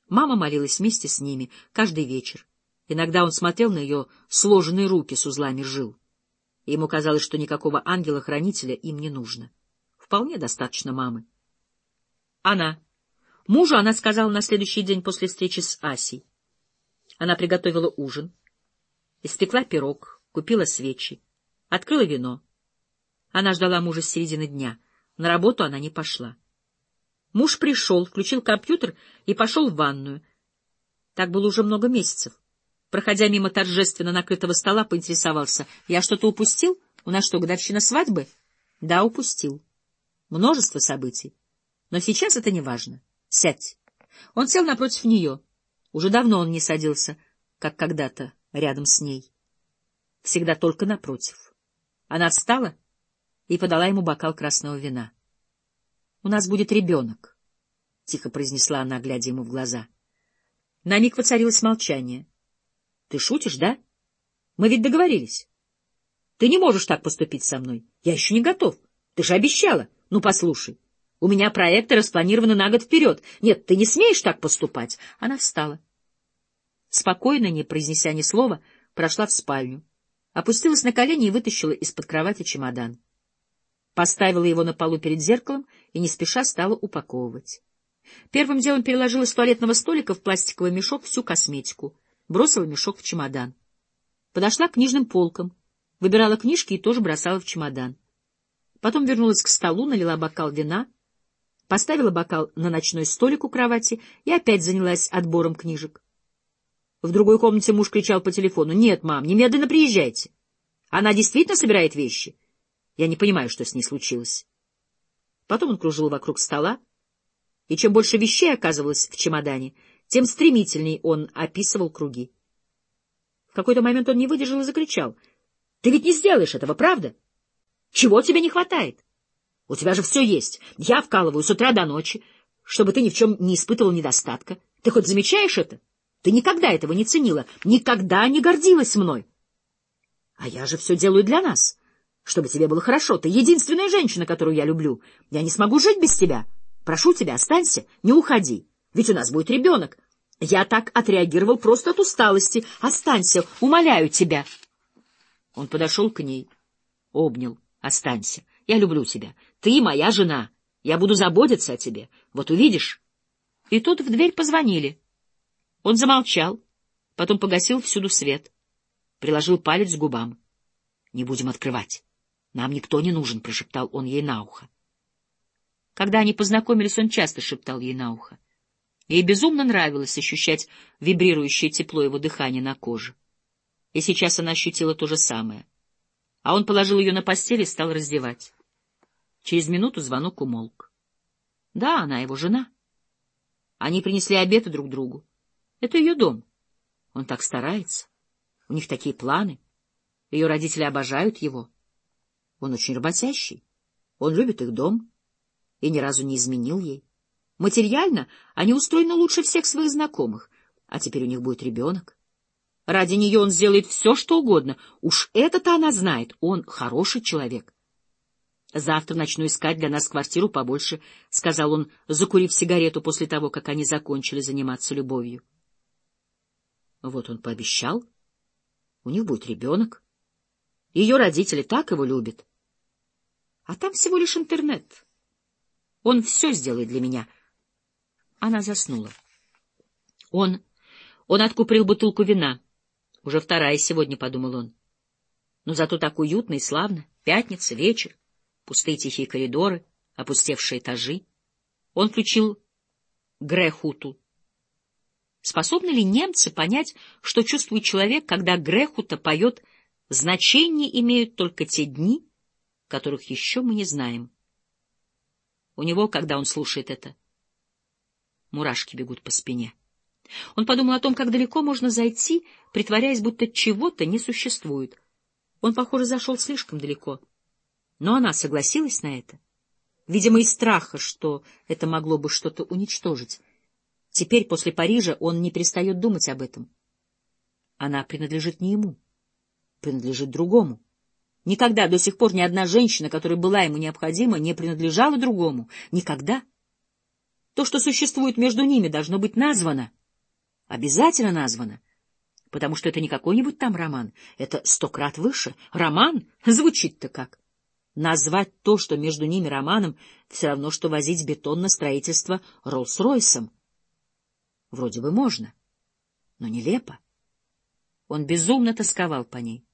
Мама молилась вместе с ними каждый вечер. Иногда он смотрел на ее сложенные руки с узлами жил. Ему казалось, что никакого ангела-хранителя им не нужно. Вполне достаточно мамы. Она. Мужу она сказала на следующий день после встречи с Асей. Она приготовила ужин, испекла пирог, купила свечи, открыла вино. Она ждала мужа с середины дня. На работу она не пошла. Муж пришел, включил компьютер и пошел в ванную. Так было уже много месяцев. Проходя мимо торжественно накрытого стола, поинтересовался. — Я что-то упустил? У нас что, годовщина свадьбы? — Да, упустил. Множество событий. Но сейчас это не важно. Сядь. Он сел напротив нее. Уже давно он не садился, как когда-то, рядом с ней всегда только напротив. Она встала и подала ему бокал красного вина. — У нас будет ребенок, — тихо произнесла она, глядя ему в глаза. На миг воцарилось молчание. — Ты шутишь, да? Мы ведь договорились. Ты не можешь так поступить со мной. Я еще не готов. Ты же обещала. Ну, послушай. У меня проекты распланированы на год вперед. Нет, ты не смеешь так поступать. Она встала. Спокойно, не произнеся ни слова, прошла в спальню опустилась на колени и вытащила из-под кровати чемодан. Поставила его на полу перед зеркалом и не спеша стала упаковывать. Первым делом переложила с туалетного столика в пластиковый мешок всю косметику, бросила мешок в чемодан. Подошла к книжным полкам, выбирала книжки и тоже бросала в чемодан. Потом вернулась к столу, налила бокал вина, поставила бокал на ночной столик у кровати и опять занялась отбором книжек. В другой комнате муж кричал по телефону. «Нет, мам, немедленно приезжайте. Она действительно собирает вещи. Я не понимаю, что с ней случилось». Потом он кружил вокруг стола, и чем больше вещей оказывалось в чемодане, тем стремительней он описывал круги. В какой-то момент он не выдержал и закричал. — Ты ведь не сделаешь этого, правда? Чего тебе не хватает? У тебя же все есть. Я вкалываю с утра до ночи, чтобы ты ни в чем не испытывал недостатка. Ты хоть замечаешь это? Ты никогда этого не ценила, никогда не гордилась мной. А я же все делаю для нас, чтобы тебе было хорошо. Ты единственная женщина, которую я люблю. Я не смогу жить без тебя. Прошу тебя, останься, не уходи. Ведь у нас будет ребенок. Я так отреагировал просто от усталости. Останься, умоляю тебя. Он подошел к ней, обнял. Останься. Я люблю тебя. Ты моя жена. Я буду заботиться о тебе. Вот увидишь. И тут в дверь позвонили. Он замолчал, потом погасил всюду свет, приложил палец к губам. — Не будем открывать. Нам никто не нужен, — прошептал он ей на ухо. Когда они познакомились, он часто шептал ей на ухо. Ей безумно нравилось ощущать вибрирующее тепло его дыхания на коже. И сейчас она ощутила то же самое. А он положил ее на постель и стал раздевать. Через минуту звонок умолк. Да, она его жена. Они принесли обеты друг другу. Это ее дом. Он так старается. У них такие планы. Ее родители обожают его. Он очень работящий. Он любит их дом и ни разу не изменил ей. Материально они устроены лучше всех своих знакомых, а теперь у них будет ребенок. Ради нее он сделает все, что угодно. Уж это-то она знает. Он хороший человек. «Завтра начну искать для нас квартиру побольше», — сказал он, закурив сигарету после того, как они закончили заниматься любовью. Вот он пообещал. У них будет ребенок. Ее родители так его любят. А там всего лишь интернет. Он все сделает для меня. Она заснула. Он... Он откупорил бутылку вина. Уже вторая сегодня, — подумал он. Но зато так уютно и славно. Пятница, вечер, пустые тихие коридоры, опустевшие этажи. Он включил Грехуту. Способны ли немцы понять, что чувствует человек, когда Грехута поет «Значение имеют только те дни, которых еще мы не знаем»? У него, когда он слушает это, мурашки бегут по спине. Он подумал о том, как далеко можно зайти, притворяясь, будто чего-то не существует. Он, похоже, зашел слишком далеко. Но она согласилась на это. Видимо, из страха, что это могло бы что-то уничтожить. Теперь, после Парижа, он не перестает думать об этом. Она принадлежит не ему, принадлежит другому. Никогда до сих пор ни одна женщина, которая была ему необходима, не принадлежала другому. Никогда. То, что существует между ними, должно быть названо. Обязательно названо. Потому что это не какой-нибудь там роман. Это сто крат выше. Роман? Звучит-то как. Назвать то, что между ними романом, все равно, что возить бетон на строительство Роллс-Ройсом. Вроде бы можно, но нелепо. Он безумно тосковал по ней.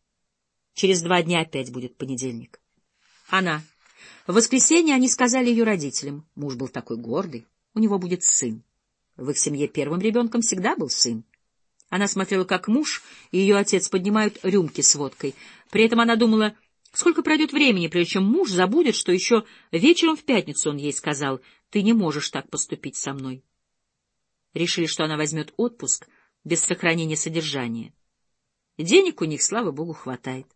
Через два дня опять будет понедельник. Она. В воскресенье они сказали ее родителям. Муж был такой гордый. У него будет сын. В их семье первым ребенком всегда был сын. Она смотрела, как муж и ее отец поднимают рюмки с водкой. При этом она думала, сколько пройдет времени, прежде чем муж забудет, что еще вечером в пятницу он ей сказал, «Ты не можешь так поступить со мной». Решили, что она возьмет отпуск без сохранения содержания. Денег у них, слава богу, хватает.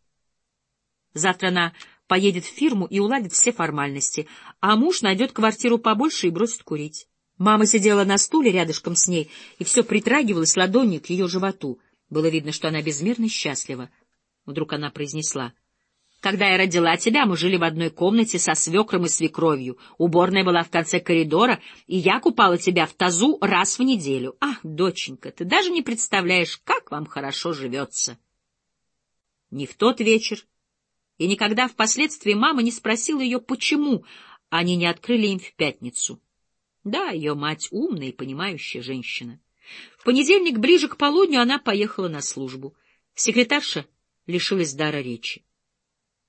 Завтра она поедет в фирму и уладит все формальности, а муж найдет квартиру побольше и бросит курить. Мама сидела на стуле рядышком с ней и все притрагивалась ладонью к ее животу. Было видно, что она безмерно счастлива. Вдруг она произнесла — когда я родила тебя, мы жили в одной комнате со свекром и свекровью. Уборная была в конце коридора, и я купала тебя в тазу раз в неделю. Ах, доченька, ты даже не представляешь, как вам хорошо живется. Ни в тот вечер, и никогда впоследствии мама не спросила ее, почему они не открыли им в пятницу. Да, ее мать умная и понимающая женщина. В понедельник ближе к полудню она поехала на службу. Секретарша лишилась дара речи.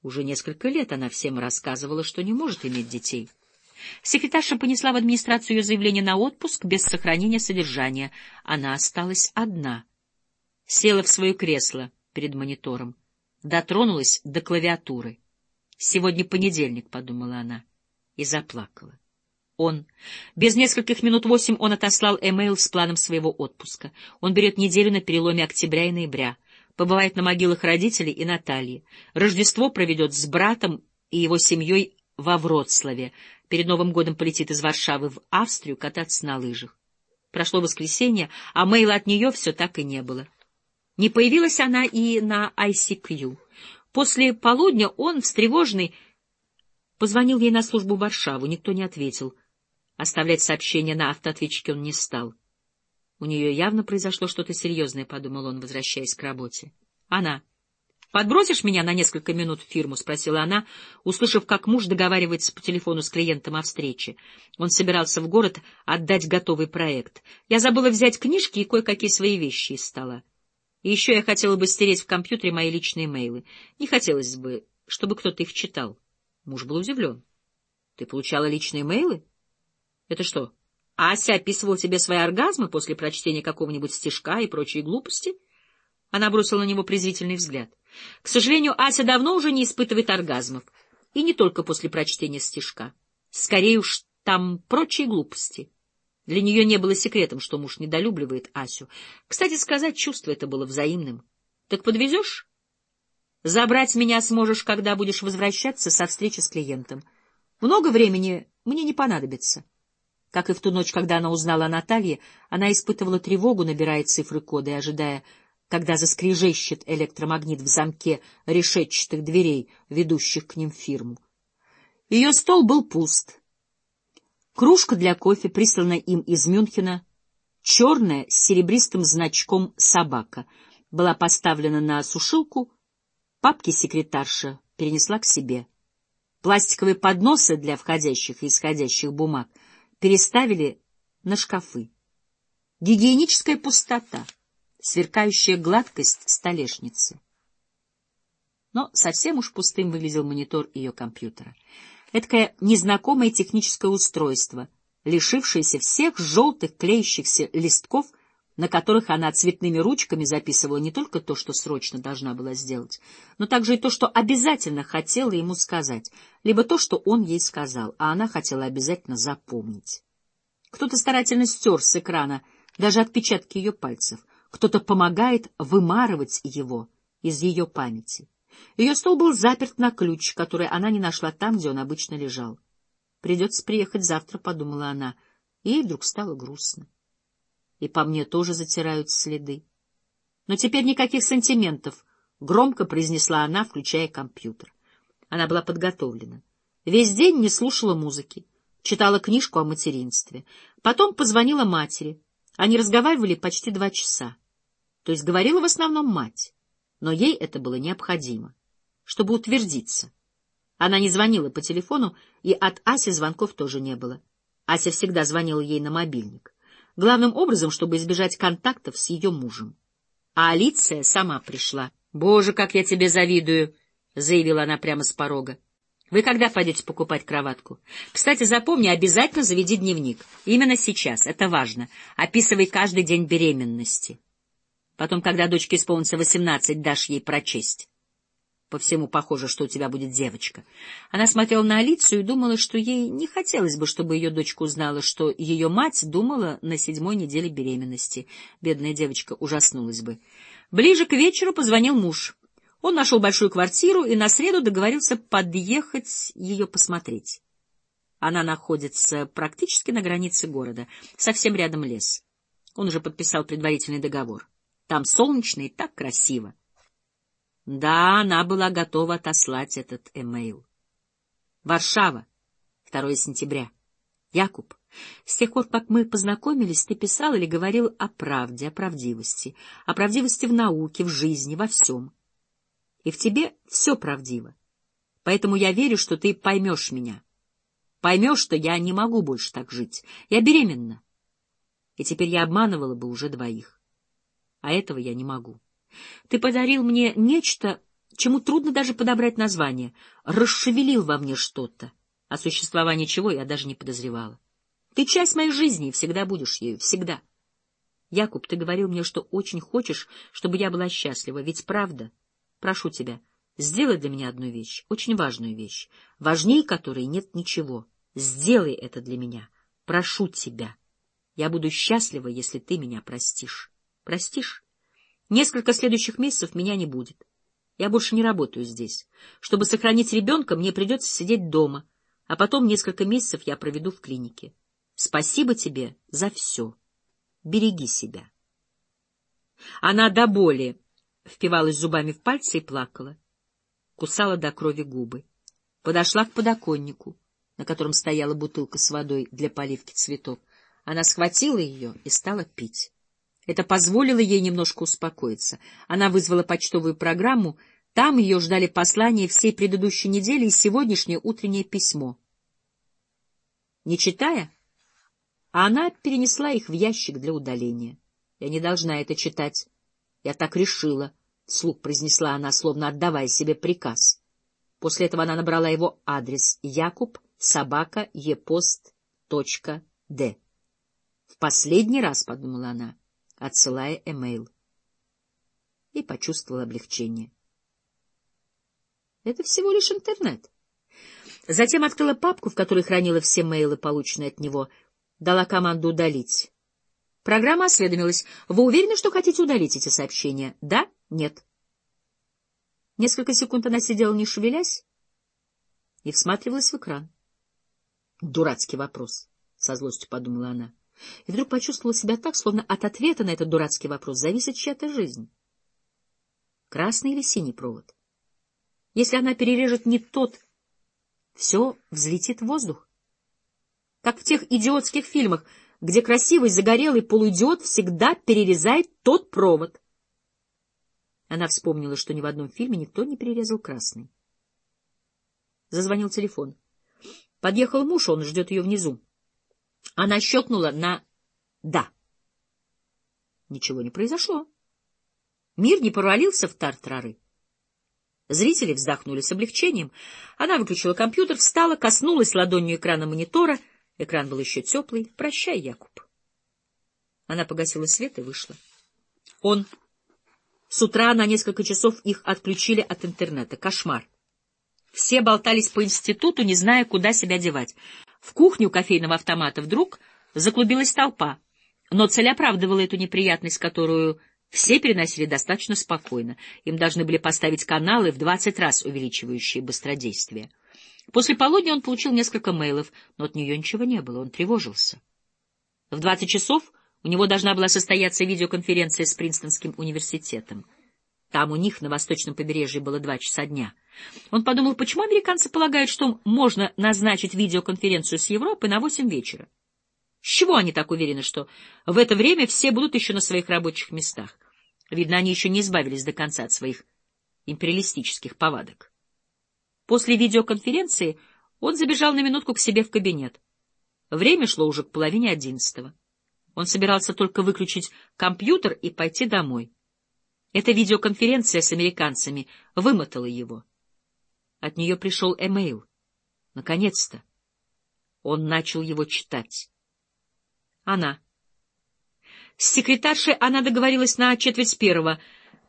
Уже несколько лет она всем рассказывала, что не может иметь детей. Секретарша понесла в администрацию ее заявление на отпуск без сохранения содержания. Она осталась одна. Села в свое кресло перед монитором, дотронулась до клавиатуры. «Сегодня понедельник», — подумала она, и заплакала. Он. Без нескольких минут восемь он отослал эмейл с планом своего отпуска. Он берет неделю на переломе октября и ноября побывает на могилах родителей и Натальи. Рождество проведет с братом и его семьей во Вроцлаве. Перед Новым годом полетит из Варшавы в Австрию кататься на лыжах. Прошло воскресенье, а мейла от нее все так и не было. Не появилась она и на ICQ. После полудня он, встревоженный, позвонил ей на службу Варшаву. Никто не ответил. Оставлять сообщение на автоответчике он не стал. У нее явно произошло что-то серьезное, — подумал он, возвращаясь к работе. Она. «Подбросишь меня на несколько минут в фирму?» — спросила она, услышав, как муж договаривается по телефону с клиентом о встрече. Он собирался в город отдать готовый проект. «Я забыла взять книжки и кое-какие свои вещи из стола. И еще я хотела бы стереть в компьютере мои личные мейлы. Не хотелось бы, чтобы кто-то их читал». Муж был удивлен. «Ты получала личные мейлы? Это что, Ася описывал тебе свои оргазмы после прочтения какого-нибудь стишка и прочие глупости? Она бросила на него презрительный взгляд. К сожалению, Ася давно уже не испытывает оргазмов. И не только после прочтения стишка. Скорее уж там прочие глупости. Для нее не было секретом, что муж недолюбливает Асю. Кстати сказать, чувство это было взаимным. Так подвезешь? Забрать меня сможешь, когда будешь возвращаться со встречи с клиентом. Много времени мне не понадобится. Как и в ту ночь, когда она узнала о Наталье, она испытывала тревогу, набирая цифры кода и ожидая, когда заскрежещет электромагнит в замке решетчатых дверей, ведущих к ним фирму. Ее стол был пуст. Кружка для кофе, присланная им из Мюнхена, черная, с серебристым значком «собака», была поставлена на сушилку Папки секретарша перенесла к себе. Пластиковые подносы для входящих и исходящих бумаг переставили на шкафы. Гигиеническая пустота, сверкающая гладкость столешницы. Но совсем уж пустым выглядел монитор ее компьютера. Эдакое незнакомое техническое устройство, лишившееся всех желтых клеящихся листков — на которых она цветными ручками записывала не только то, что срочно должна была сделать, но также и то, что обязательно хотела ему сказать, либо то, что он ей сказал, а она хотела обязательно запомнить. Кто-то старательно стер с экрана даже отпечатки ее пальцев, кто-то помогает вымарывать его из ее памяти. Ее стол был заперт на ключ, который она не нашла там, где он обычно лежал. «Придется приехать завтра», — подумала она, и ей вдруг стало грустно и по мне тоже затирают следы. Но теперь никаких сантиментов, — громко произнесла она, включая компьютер. Она была подготовлена. Весь день не слушала музыки, читала книжку о материнстве. Потом позвонила матери. Они разговаривали почти два часа. То есть говорила в основном мать, но ей это было необходимо, чтобы утвердиться. Она не звонила по телефону, и от Аси звонков тоже не было. Ася всегда звонила ей на мобильник главным образом, чтобы избежать контактов с ее мужем. А Алиция сама пришла. «Боже, как я тебе завидую!» — заявила она прямо с порога. «Вы когда пойдете покупать кроватку? Кстати, запомни, обязательно заведи дневник. Именно сейчас, это важно. Описывай каждый день беременности. Потом, когда дочке исполнится восемнадцать, дашь ей прочесть. По всему похоже, что у тебя будет девочка. Она смотрела на Алицию и думала, что ей не хотелось бы, чтобы ее дочка узнала, что ее мать думала на седьмой неделе беременности. Бедная девочка ужаснулась бы. Ближе к вечеру позвонил муж. Он нашел большую квартиру и на среду договорился подъехать ее посмотреть. Она находится практически на границе города, совсем рядом лес. Он уже подписал предварительный договор. Там солнечно и так красиво. Да, она была готова отослать этот эмейл. Варшава, 2 сентября. Якуб, с тех пор, как мы познакомились, ты писал или говорил о правде, о правдивости, о правдивости в науке, в жизни, во всем. И в тебе все правдиво. Поэтому я верю, что ты поймешь меня. Поймешь, что я не могу больше так жить. Я беременна. И теперь я обманывала бы уже двоих. А этого я не могу. Ты подарил мне нечто, чему трудно даже подобрать название, расшевелил во мне что-то, о существовании чего я даже не подозревала. Ты часть моей жизни и всегда будешь ею, всегда. Якуб, ты говорил мне, что очень хочешь, чтобы я была счастлива, ведь правда? Прошу тебя, сделай для меня одну вещь, очень важную вещь, важнее которой нет ничего. Сделай это для меня. Прошу тебя. Я буду счастлива, если ты меня простишь. Простишь? Несколько следующих месяцев меня не будет. Я больше не работаю здесь. Чтобы сохранить ребенка, мне придется сидеть дома, а потом несколько месяцев я проведу в клинике. Спасибо тебе за все. Береги себя. Она до боли впивалась зубами в пальцы и плакала. Кусала до крови губы. Подошла к подоконнику, на котором стояла бутылка с водой для поливки цветов. Она схватила ее и стала пить. Это позволило ей немножко успокоиться. Она вызвала почтовую программу, там ее ждали послания всей предыдущей недели и сегодняшнее утреннее письмо. Не читая, она перенесла их в ящик для удаления. Я не должна это читать. Я так решила, — вслух произнесла она, словно отдавая себе приказ. После этого она набрала его адрес якуб собака епост д. В последний раз, — подумала она, отсылая эмейл. И почувствовал облегчение. Это всего лишь интернет. Затем открыла папку, в которой хранила все мейлы, полученные от него, дала команду удалить. Программа осведомилась. Вы уверены, что хотите удалить эти сообщения? Да? Нет? Несколько секунд она сидела, не шевелясь, и всматривалась в экран. Дурацкий вопрос, — со злостью подумала она и вдруг почувствовала себя так, словно от ответа на этот дурацкий вопрос зависит чья-то жизнь. Красный или синий провод? Если она перережет не тот, все взлетит в воздух. Как в тех идиотских фильмах, где красивый загорелый полуидиот всегда перерезает тот провод. Она вспомнила, что ни в одном фильме никто не перерезал красный. Зазвонил телефон. Подъехал муж, он ждет ее внизу. Она щелкнула на «да». Ничего не произошло. Мир не провалился в тартрары. Зрители вздохнули с облегчением. Она выключила компьютер, встала, коснулась ладонью экрана монитора. Экран был еще теплый. «Прощай, Якуб». Она погасила свет и вышла. Он... С утра на несколько часов их отключили от интернета. Кошмар. Все болтались по институту, не зная, куда себя девать. В кухню кофейного автомата вдруг заклубилась толпа. Но цель оправдывала эту неприятность, которую все переносили достаточно спокойно. Им должны были поставить каналы в двадцать раз увеличивающие быстродействие. После полудня он получил несколько мейлов, но от нее ничего не было, он тревожился. В двадцать часов у него должна была состояться видеоконференция с Принстонским университетом. Там у них на восточном побережье было два часа дня. Он подумал, почему американцы полагают, что можно назначить видеоконференцию с Европой на восемь вечера? С чего они так уверены, что в это время все будут еще на своих рабочих местах? Видно, они еще не избавились до конца от своих империалистических повадок. После видеоконференции он забежал на минутку к себе в кабинет. Время шло уже к половине одиннадцатого. Он собирался только выключить компьютер и пойти домой. Эта видеоконференция с американцами вымотала его. От нее пришел эмейл. Наконец-то. Он начал его читать. Она. С секретаршей она договорилась на четверть первого.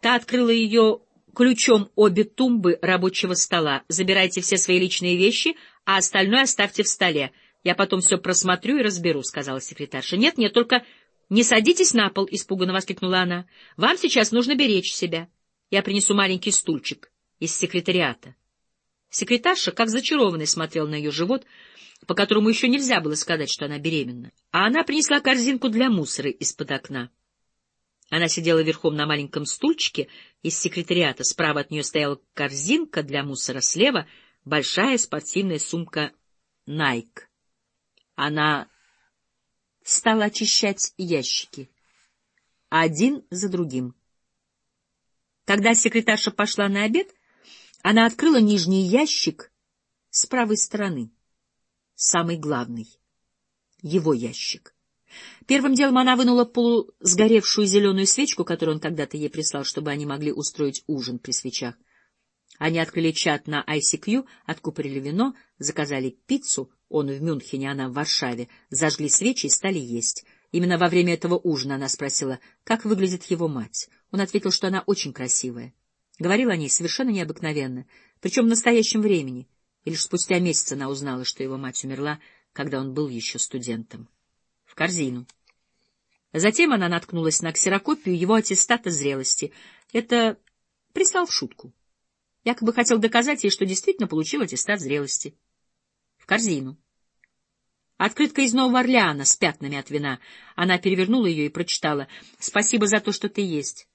Та открыла ее ключом обе тумбы рабочего стола. Забирайте все свои личные вещи, а остальное оставьте в столе. Я потом все просмотрю и разберу, — сказала секретарша. — Нет, нет, только не садитесь на пол, — испуганно воскликнула она. — Вам сейчас нужно беречь себя. Я принесу маленький стульчик из секретариата. Секретарша, как зачарованный, смотрел на ее живот, по которому еще нельзя было сказать, что она беременна. А она принесла корзинку для мусора из-под окна. Она сидела верхом на маленьком стульчике из секретариата. Справа от нее стояла корзинка для мусора, слева — большая спортивная сумка «Найк». Она стала очищать ящики, один за другим. Когда секретарша пошла на обед, она открыла нижний ящик с правой стороны, самый главный, его ящик. Первым делом она вынула полусгоревшую зеленую свечку, которую он когда-то ей прислал, чтобы они могли устроить ужин при свечах. Они открыли чат на ICQ, откупорили вино, заказали пиццу, он в Мюнхене, она в Варшаве, зажгли свечи и стали есть. Именно во время этого ужина она спросила, как выглядит его мать. Он ответил, что она очень красивая. Говорил о ней совершенно необыкновенно, причем в настоящем времени. И лишь спустя месяц она узнала, что его мать умерла, когда он был еще студентом. В корзину. Затем она наткнулась на ксерокопию его аттестата зрелости. Это прислал в шутку. Якобы хотел доказать ей, что действительно получил аттестат зрелости в корзину. Открытка из Нового Орлеана с пятнами от вина. Она перевернула ее и прочитала. «Спасибо за то, что ты есть.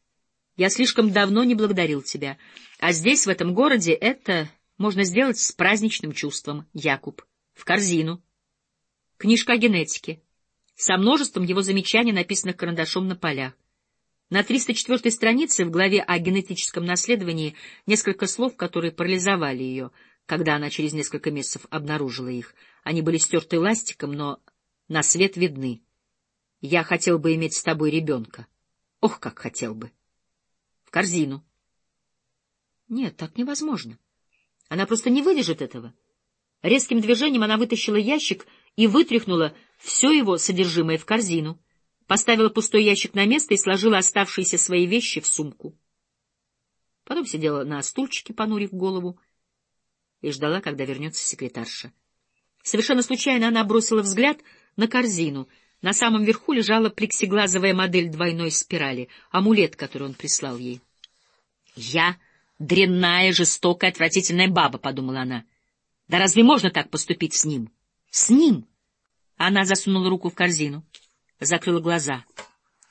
Я слишком давно не благодарил тебя. А здесь, в этом городе, это можно сделать с праздничным чувством, Якуб. В корзину. Книжка о генетике. Со множеством его замечаний, написанных карандашом на полях. На 304 странице в главе о генетическом наследовании несколько слов, которые парализовали ее — когда она через несколько месяцев обнаружила их. Они были стерты ластиком, но на свет видны. Я хотел бы иметь с тобой ребенка. Ох, как хотел бы. Корзину. Нет, так невозможно. Она просто не выдержит этого. Резким движением она вытащила ящик и вытряхнула все его содержимое в корзину, поставила пустой ящик на место и сложила оставшиеся свои вещи в сумку. Потом сидела на стульчике, понурив голову, и ждала, когда вернется секретарша. Совершенно случайно она бросила взгляд на корзину. На самом верху лежала плексиглазовая модель двойной спирали, амулет, который он прислал ей. «Я дрянная, жестокая, отвратительная баба», — подумала она. «Да разве можно так поступить с ним? С ним?» Она засунула руку в корзину, закрыла глаза.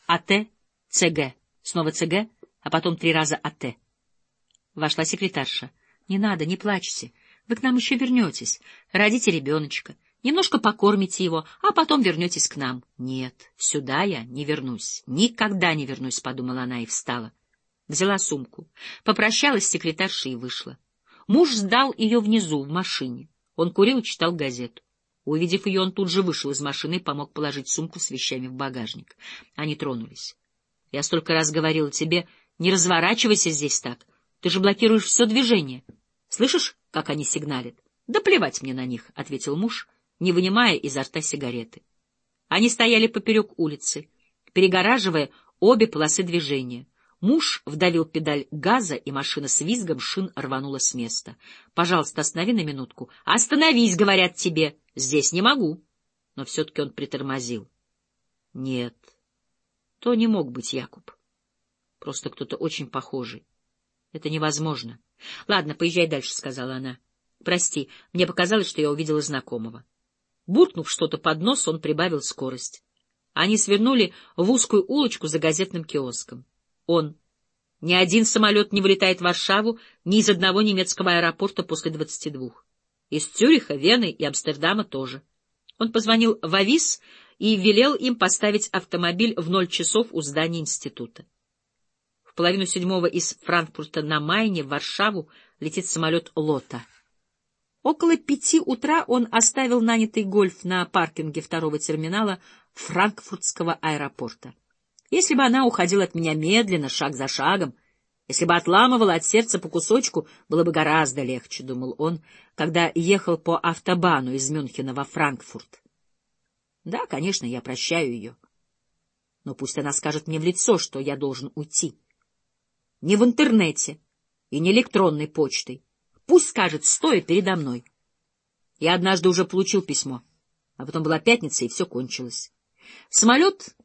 АТ, ЦГ, снова ЦГ, а потом три раза АТ. Вошла секретарша. «Не надо, не плачьте. Вы к нам еще вернетесь, родите ребеночка, немножко покормите его, а потом вернетесь к нам. Нет, сюда я не вернусь, никогда не вернусь, — подумала она и встала. Взяла сумку, попрощалась с секретаршей и вышла. Муж сдал ее внизу, в машине. Он курил и читал газету. Увидев ее, он тут же вышел из машины и помог положить сумку с вещами в багажник. Они тронулись. — Я столько раз говорила тебе, не разворачивайся здесь так. Ты же блокируешь все движение. Слышишь, как они сигналят? — Да плевать мне на них, — ответил муж, не вынимая изо рта сигареты. Они стояли поперек улицы, перегораживая обе полосы движения. Муж вдавил педаль газа, и машина с визгом шин рванула с места. — Пожалуйста, останови на минутку. — Остановись, говорят тебе. — Здесь не могу. Но все-таки он притормозил. — Нет, то не мог быть Якуб. Просто кто-то очень похожий. Это невозможно. — Ладно, поезжай дальше, — сказала она. — Прости, мне показалось, что я увидела знакомого. Буркнув что-то под нос, он прибавил скорость. Они свернули в узкую улочку за газетным киоском. Он. Ни один самолет не вылетает в Варшаву ни из одного немецкого аэропорта после двадцати двух. Из Цюриха, Вены и Амстердама тоже. Он позвонил в Авис и велел им поставить автомобиль в ноль часов у здания института. В половину седьмого из Франкфурта на Майне в Варшаву летит самолет «Лота». Около пяти утра он оставил нанятый гольф на паркинге второго терминала Франкфуртского аэропорта. Если бы она уходила от меня медленно, шаг за шагом, если бы отламывала от сердца по кусочку, было бы гораздо легче, — думал он, когда ехал по автобану из Мюнхена во Франкфурт. Да, конечно, я прощаю ее. Но пусть она скажет мне в лицо, что я должен уйти. Не в интернете и не электронной почтой. Пусть скажет, стоя передо мной. Я однажды уже получил письмо, а потом была пятница, и все кончилось. Самолет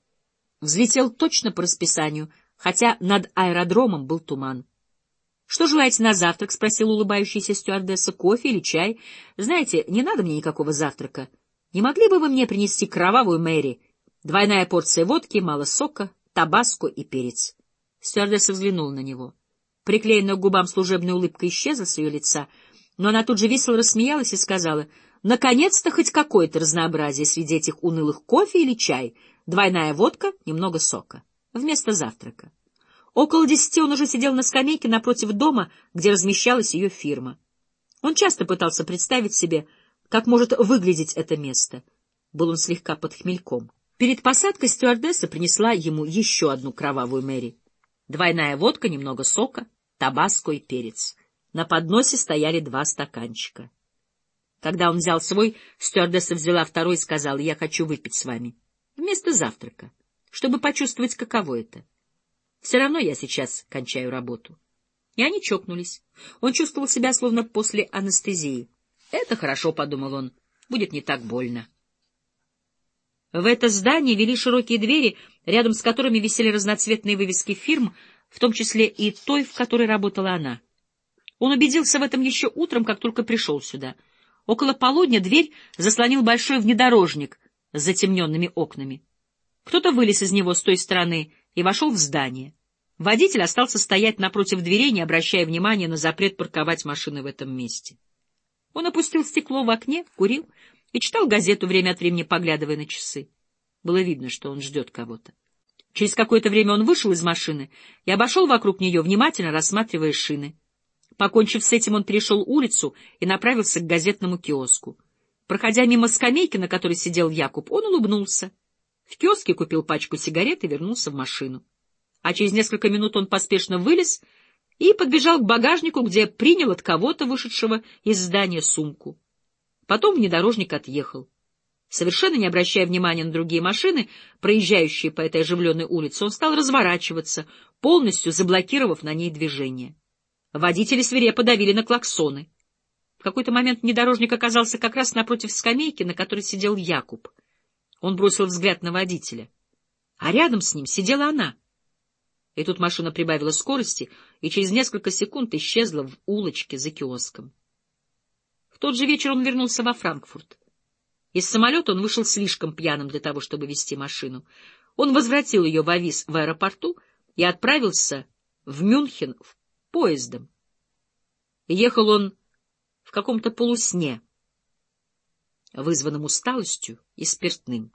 взлетел точно по расписанию, хотя над аэродромом был туман. — Что желаете на завтрак? — спросила улыбающаяся стюардесса. — Кофе или чай? — Знаете, не надо мне никакого завтрака. Не могли бы вы мне принести кровавую Мэри? Двойная порция водки, мало сока, табаско и перец. Стюардесса взглянула на него. Приклеенная к губам служебная улыбка исчезла с ее лица, но она тут же весело рассмеялась и сказала, «Наконец-то хоть какое-то разнообразие среди этих унылых кофе или чай — Двойная водка, немного сока. Вместо завтрака. Около десяти он уже сидел на скамейке напротив дома, где размещалась ее фирма. Он часто пытался представить себе, как может выглядеть это место. Был он слегка под хмельком. Перед посадкой стюардесса принесла ему еще одну кровавую Мэри. Двойная водка, немного сока, табаско и перец. На подносе стояли два стаканчика. Когда он взял свой, стюардесса взяла второй и сказала, «Я хочу выпить с вами» вместо завтрака, чтобы почувствовать, каково это. Все равно я сейчас кончаю работу. И они чокнулись. Он чувствовал себя словно после анестезии. Это хорошо, — подумал он, — будет не так больно. В это здание вели широкие двери, рядом с которыми висели разноцветные вывески фирм, в том числе и той, в которой работала она. Он убедился в этом еще утром, как только пришел сюда. Около полудня дверь заслонил большой внедорожник — с затемненными окнами. Кто-то вылез из него с той стороны и вошел в здание. Водитель остался стоять напротив дверей, не обращая внимания на запрет парковать машины в этом месте. Он опустил стекло в окне, курил и читал газету, время от времени поглядывая на часы. Было видно, что он ждет кого-то. Через какое-то время он вышел из машины и обошел вокруг нее, внимательно рассматривая шины. Покончив с этим, он перешел улицу и направился к газетному киоску. Проходя мимо скамейки, на которой сидел Якуб, он улыбнулся. В киоске купил пачку сигарет и вернулся в машину. А через несколько минут он поспешно вылез и подбежал к багажнику, где принял от кого-то, вышедшего из здания, сумку. Потом внедорожник отъехал. Совершенно не обращая внимания на другие машины, проезжающие по этой оживленной улице, он стал разворачиваться, полностью заблокировав на ней движение. Водители свирепо давили на клаксоны. В какой-то момент внедорожник оказался как раз напротив скамейки, на которой сидел Якуб. Он бросил взгляд на водителя. А рядом с ним сидела она. И тут машина прибавила скорости и через несколько секунд исчезла в улочке за киоском. В тот же вечер он вернулся во Франкфурт. Из самолета он вышел слишком пьяным для того, чтобы вести машину. Он возвратил ее в Авис в аэропорту и отправился в Мюнхен поездом. Ехал он в каком-то полусне, вызванном усталостью и спиртным.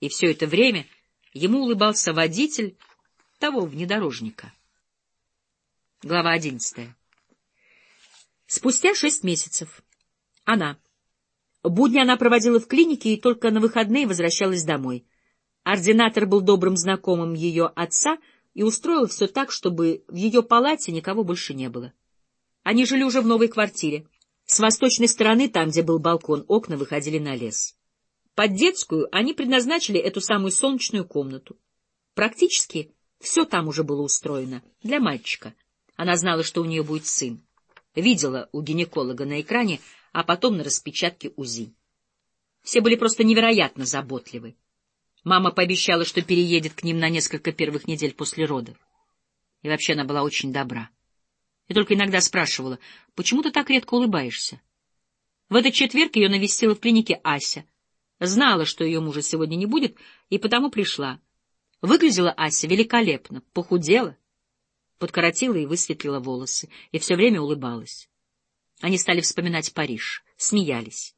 И все это время ему улыбался водитель того внедорожника. Глава одиннадцатая. Спустя шесть месяцев. Она. Будни она проводила в клинике и только на выходные возвращалась домой. Ординатор был добрым знакомым ее отца и устроил все так, чтобы в ее палате никого больше не было. Они жили уже в новой квартире. С восточной стороны, там, где был балкон, окна выходили на лес. Под детскую они предназначили эту самую солнечную комнату. Практически все там уже было устроено для мальчика — она знала, что у нее будет сын. Видела у гинеколога на экране, а потом на распечатке УЗИ. Все были просто невероятно заботливы. Мама пообещала, что переедет к ним на несколько первых недель после родов. И вообще она была очень добра. И только иногда спрашивала, почему ты так редко улыбаешься? В этот четверг ее навестила в клинике Ася. Знала, что ее мужа сегодня не будет, и потому пришла. Выглядела Ася великолепно, похудела, подкоротила и высветлила волосы, и все время улыбалась. Они стали вспоминать Париж, смеялись.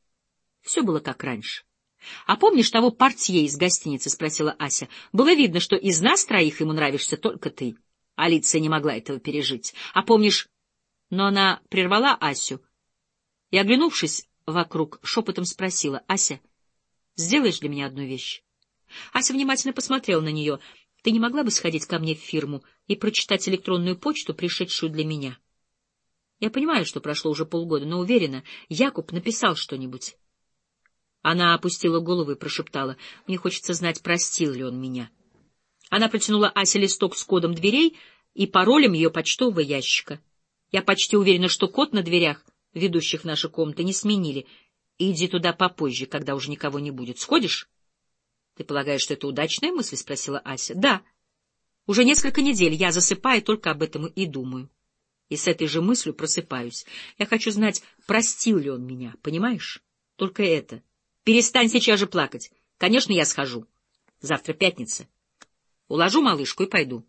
Все было как раньше. — А помнишь того портье из гостиницы? — спросила Ася. — Было видно, что из нас троих ему нравишься только ты. Алиция не могла этого пережить. А помнишь... Но она прервала Асю и, оглянувшись вокруг, шепотом спросила. — Ася, сделаешь для меня одну вещь? Ася внимательно посмотрела на нее — ты не могла бы сходить ко мне в фирму и прочитать электронную почту, пришедшую для меня? Я понимаю, что прошло уже полгода, но уверена, Якуб написал что-нибудь. Она опустила голову и прошептала, мне хочется знать, простил ли он меня. Она протянула Асе листок с кодом дверей и паролем ее почтового ящика. Я почти уверена, что код на дверях, ведущих в наши комнаты, не сменили. Иди туда попозже, когда уже никого не будет. Сходишь? — Ты полагаешь, что это удачная мысль? — спросила Ася. — Да. Уже несколько недель я засыпаю только об этом и думаю. И с этой же мыслью просыпаюсь. Я хочу знать, простил ли он меня, понимаешь? Только это. Перестань сейчас же плакать. Конечно, я схожу. Завтра пятница. Уложу малышку и пойду.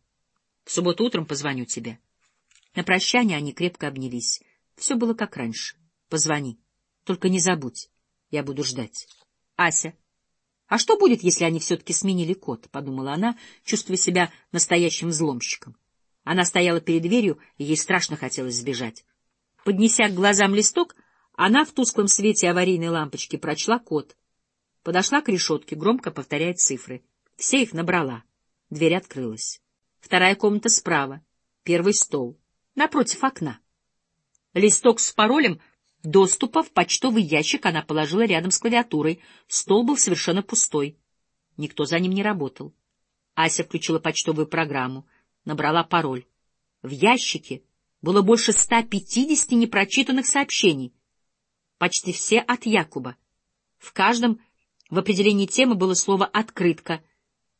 В субботу утром позвоню тебе. На прощание они крепко обнялись. Все было как раньше. Позвони. Только не забудь. Я буду ждать. Ася. А что будет, если они все-таки сменили код? — подумала она, чувствуя себя настоящим взломщиком. Она стояла перед дверью, и ей страшно хотелось сбежать. Поднеся к глазам листок, она в тусклом свете аварийной лампочки прочла код. Подошла к решетке, громко повторяя цифры. Все их набрала. Дверь открылась. Вторая комната справа. Первый стол. Напротив окна. Листок с паролем — Доступа в почтовый ящик она положила рядом с клавиатурой. Стол был совершенно пустой. Никто за ним не работал. Ася включила почтовую программу, набрала пароль. В ящике было больше 150 непрочитанных сообщений. Почти все от Якуба. В каждом в определении темы было слово «открытка»,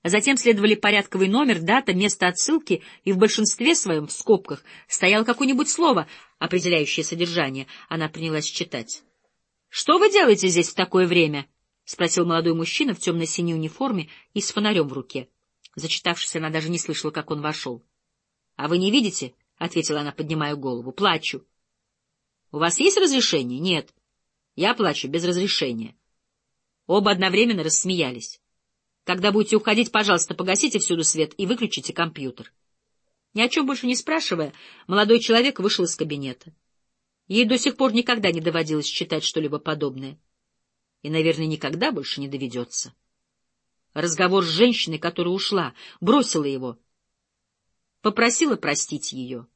Затем следовали порядковый номер, дата, место отсылки, и в большинстве своем, в скобках, стояло какое-нибудь слово, определяющее содержание. Она принялась читать. — Что вы делаете здесь в такое время? — спросил молодой мужчина в темно-синей униформе и с фонарем в руке. Зачитавшись, она даже не слышала, как он вошел. — А вы не видите? — ответила она, поднимая голову. — Плачу. — У вас есть разрешение? — Нет. — Я плачу без разрешения. Оба одновременно рассмеялись. Когда будете уходить, пожалуйста, погасите всюду свет и выключите компьютер. Ни о чем больше не спрашивая, молодой человек вышел из кабинета. Ей до сих пор никогда не доводилось читать что-либо подобное. И, наверное, никогда больше не доведется. Разговор с женщиной, которая ушла, бросила его. Попросила простить ее.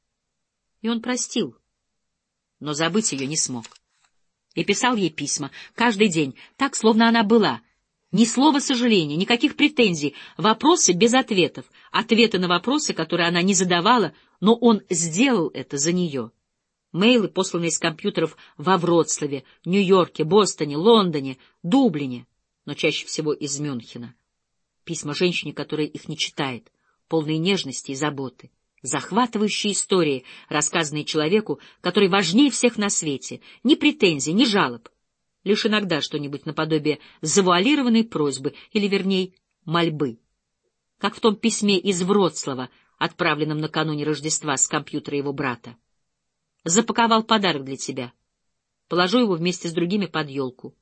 И он простил, но забыть ее не смог. И писал ей письма каждый день, так, словно она была — ни слова сожаления, никаких претензий, вопросы без ответов, ответы на вопросы, которые она не задавала, но он сделал это за нее. Мейлы, посланные из компьютеров во Вроцлаве, Нью-Йорке, Бостоне, Лондоне, Дублине, но чаще всего из Мюнхена. Письма женщине, которая их не читает, полные нежности и заботы. Захватывающие истории, рассказанные человеку, который важнее всех на свете. Ни претензий, ни жалоб лишь иногда что-нибудь наподобие завуалированной просьбы, или, вернее, мольбы. Как в том письме из Вроцлава, отправленном накануне Рождества с компьютера его брата. Запаковал подарок для тебя. Положу его вместе с другими под елку.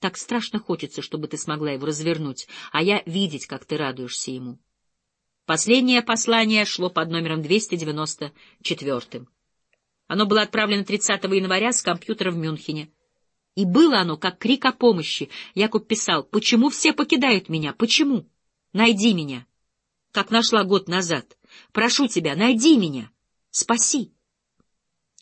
Так страшно хочется, чтобы ты смогла его развернуть, а я видеть, как ты радуешься ему. Последнее послание шло под номером 294. Оно было отправлено 30 января с компьютера в Мюнхене. И было оно как крик о помощи. Якуб писал, «Почему все покидают меня? Почему? Найди меня!» Как нашла год назад. «Прошу тебя, найди меня! Спаси!»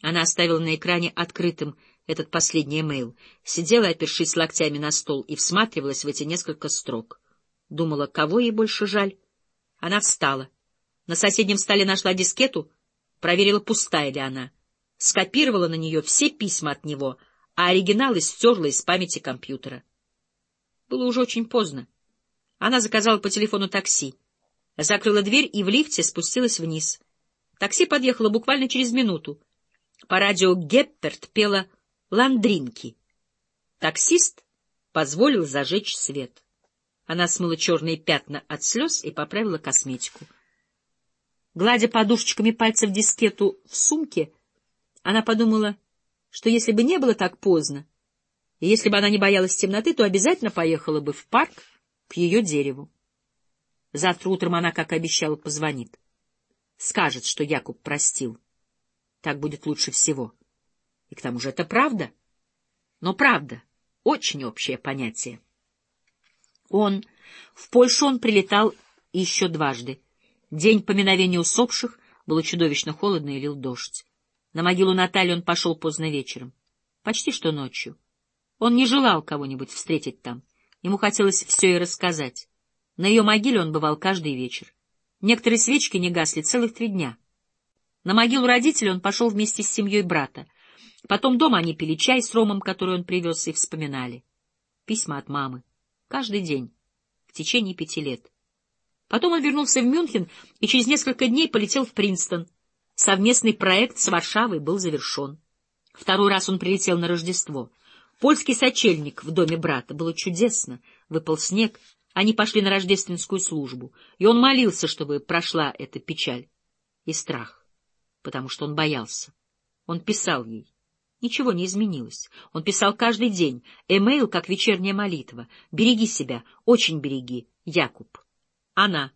Она оставила на экране открытым этот последний эмейл, сидела, опершись локтями на стол, и всматривалась в эти несколько строк. Думала, кого ей больше жаль. Она встала. На соседнем столе нашла дискету, проверила, пустая ли она. Скопировала на нее все письма от него, а оригиналы стерла из памяти компьютера. Было уже очень поздно. Она заказала по телефону такси. Закрыла дверь и в лифте спустилась вниз. Такси подъехало буквально через минуту. По радио Гепперт пела «Ландринки». Таксист позволил зажечь свет. Она смыла черные пятна от слез и поправила косметику. Гладя подушечками пальцев дискету в сумке, она подумала, что если бы не было так поздно, и если бы она не боялась темноты, то обязательно поехала бы в парк к ее дереву. Завтра утром она, как обещала, позвонит. Скажет, что Якуб простил. Так будет лучше всего. И к тому же это правда. Но правда — очень общее понятие. Он... В Польшу он прилетал еще дважды. День поминовения усопших было чудовищно холодно и лил дождь. На могилу Натальи он пошел поздно вечером. Почти что ночью. Он не желал кого-нибудь встретить там. Ему хотелось все и рассказать. На ее могиле он бывал каждый вечер. Некоторые свечки не гасли целых три дня. На могилу родителей он пошел вместе с семьей брата. Потом дома они пили чай с ромом, который он привез, и вспоминали. Письма от мамы. Каждый день. В течение пяти лет. Потом он вернулся в Мюнхен и через несколько дней полетел в Принстон. Совместный проект с Варшавой был завершен. Второй раз он прилетел на Рождество. Польский сочельник в доме брата. Было чудесно. Выпал снег. Они пошли на рождественскую службу. И он молился, чтобы прошла эта печаль и страх потому что он боялся. Он писал ей. Ничего не изменилось. Он писал каждый день. Эмейл, как вечерняя молитва. «Береги себя, очень береги, Якуб». Она.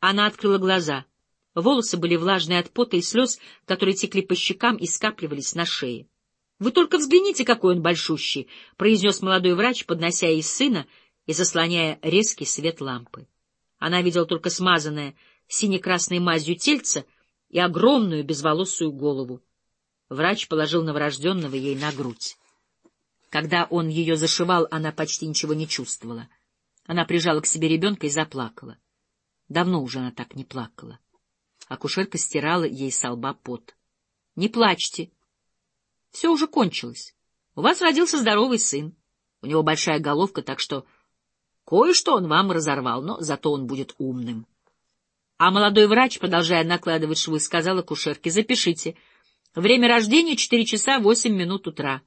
Она открыла глаза. Волосы были влажные от пота и слез, которые текли по щекам и скапливались на шее. «Вы только взгляните, какой он большущий!» — произнес молодой врач, поднося ей сына и заслоняя резкий свет лампы. Она видела только смазанное сине-красной мазью тельце — и огромную безволосую голову. Врач положил новорожденного ей на грудь. Когда он ее зашивал, она почти ничего не чувствовала. Она прижала к себе ребенка и заплакала. Давно уже она так не плакала. Акушерка стирала ей со лба пот. — Не плачьте. Все уже кончилось. У вас родился здоровый сын. У него большая головка, так что кое-что он вам разорвал, но зато он будет умным. А молодой врач, продолжая накладывать швы, сказал акушерке, запишите. Время рождения — четыре часа восемь минут утра.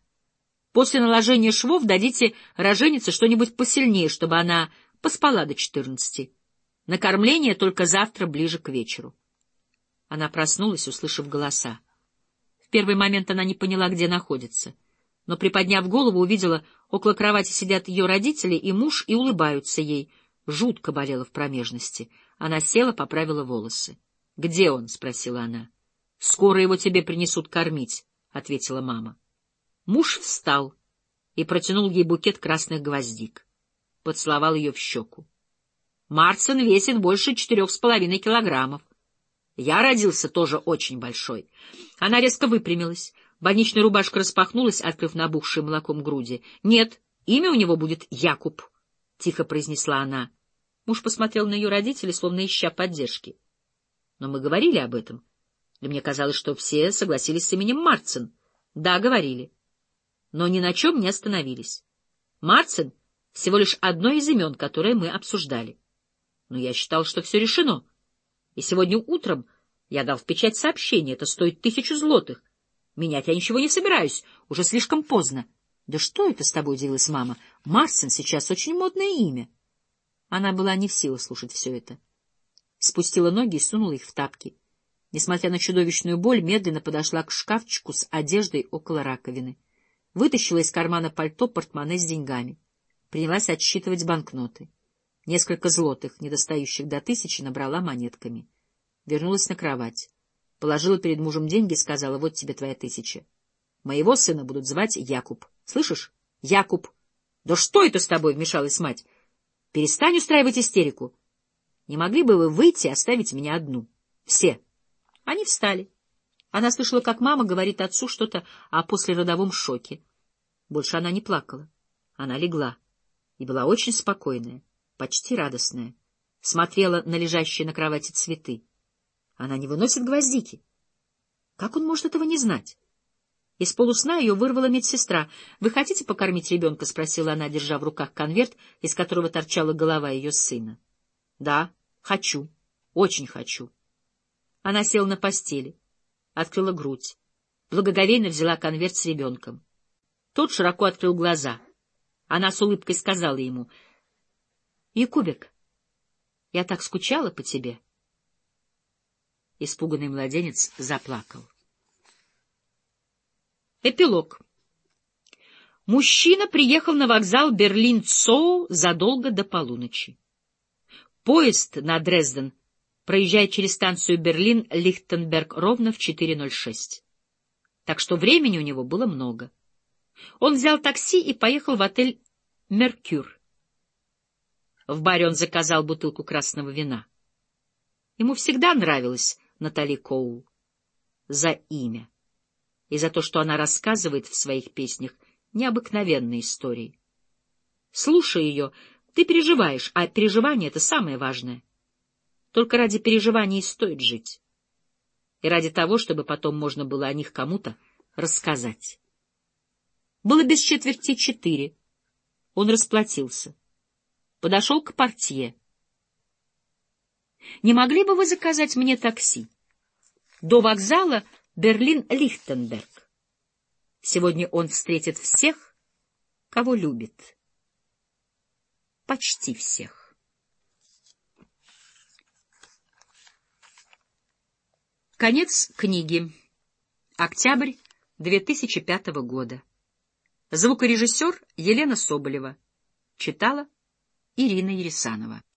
После наложения швов дадите роженице что-нибудь посильнее, чтобы она поспала до четырнадцати. Накормление только завтра ближе к вечеру. Она проснулась, услышав голоса. В первый момент она не поняла, где находится. Но, приподняв голову, увидела, около кровати сидят ее родители и муж, и улыбаются ей. Жутко болела в промежности — она села, поправила волосы. — Где он? — спросила она. — Скоро его тебе принесут кормить, — ответила мама. Муж встал и протянул ей букет красных гвоздик. Поцеловал ее в щеку. — Марсен весит больше четырех с половиной килограммов. Я родился тоже очень большой. Она резко выпрямилась. Больничная рубашка распахнулась, открыв набухшие молоком груди. — Нет, имя у него будет Якуб, — тихо произнесла она. Муж посмотрел на ее родителей, словно ища поддержки. Но мы говорили об этом. И мне казалось, что все согласились с именем Марцин. Да, говорили. Но ни на чем не остановились. Марцин — всего лишь одно из имен, которое мы обсуждали. Но я считал, что все решено. И сегодня утром я дал в печать сообщение. Это стоит тысячу злотых. Менять я ничего не собираюсь. Уже слишком поздно. — Да что это с тобой, — удивилась мама. — Марсин сейчас очень модное имя. Она была не в силах слушать все это. Спустила ноги и сунула их в тапки. Несмотря на чудовищную боль, медленно подошла к шкафчику с одеждой около раковины. Вытащила из кармана пальто портмоне с деньгами. Принялась отсчитывать банкноты. Несколько злотых, недостающих до тысячи, набрала монетками. Вернулась на кровать. Положила перед мужем деньги и сказала, вот тебе твоя тысяча. Моего сына будут звать Якуб. Слышишь? Якуб. Да что это с тобой? — вмешалась мать. Перестань устраивать истерику. Не могли бы вы выйти и оставить меня одну? Все. Они встали. Она слышала, как мама говорит отцу что-то о послеродовом шоке. Больше она не плакала. Она легла и была очень спокойная, почти радостная. Смотрела на лежащие на кровати цветы. Она не выносит гвоздики. Как он может этого не знать? Из полусна ее вырвала медсестра. — Вы хотите покормить ребенка? — спросила она, держа в руках конверт, из которого торчала голова ее сына. — Да, хочу, очень хочу. Она села на постели, открыла грудь, благоговейно взяла конверт с ребенком. Тот широко открыл глаза. Она с улыбкой сказала ему, — Якубик, я так скучала по тебе. Испуганный младенец заплакал. Эпилог. Мужчина приехал на вокзал Берлин-Цоу задолго до полуночи. Поезд на Дрезден проезжает через станцию Берлин-Лихтенберг ровно в 4.06. Так что времени у него было много. Он взял такси и поехал в отель «Меркюр». В баре он заказал бутылку красного вина. Ему всегда нравилась Натали Коул за имя и за то, что она рассказывает в своих песнях необыкновенные истории. Слушая ее, ты переживаешь, а переживание — это самое важное. Только ради переживаний стоит жить. И ради того, чтобы потом можно было о них кому-то рассказать. Было без четверти четыре. Он расплатился. Подошел к портье. «Не могли бы вы заказать мне такси? До вокзала Берлин-Лихтенберг. Сегодня он встретит всех, кого любит. Почти всех. Конец книги. Октябрь 2005 года. Звукорежиссер Елена Соболева. Читала Ирина Ересанова.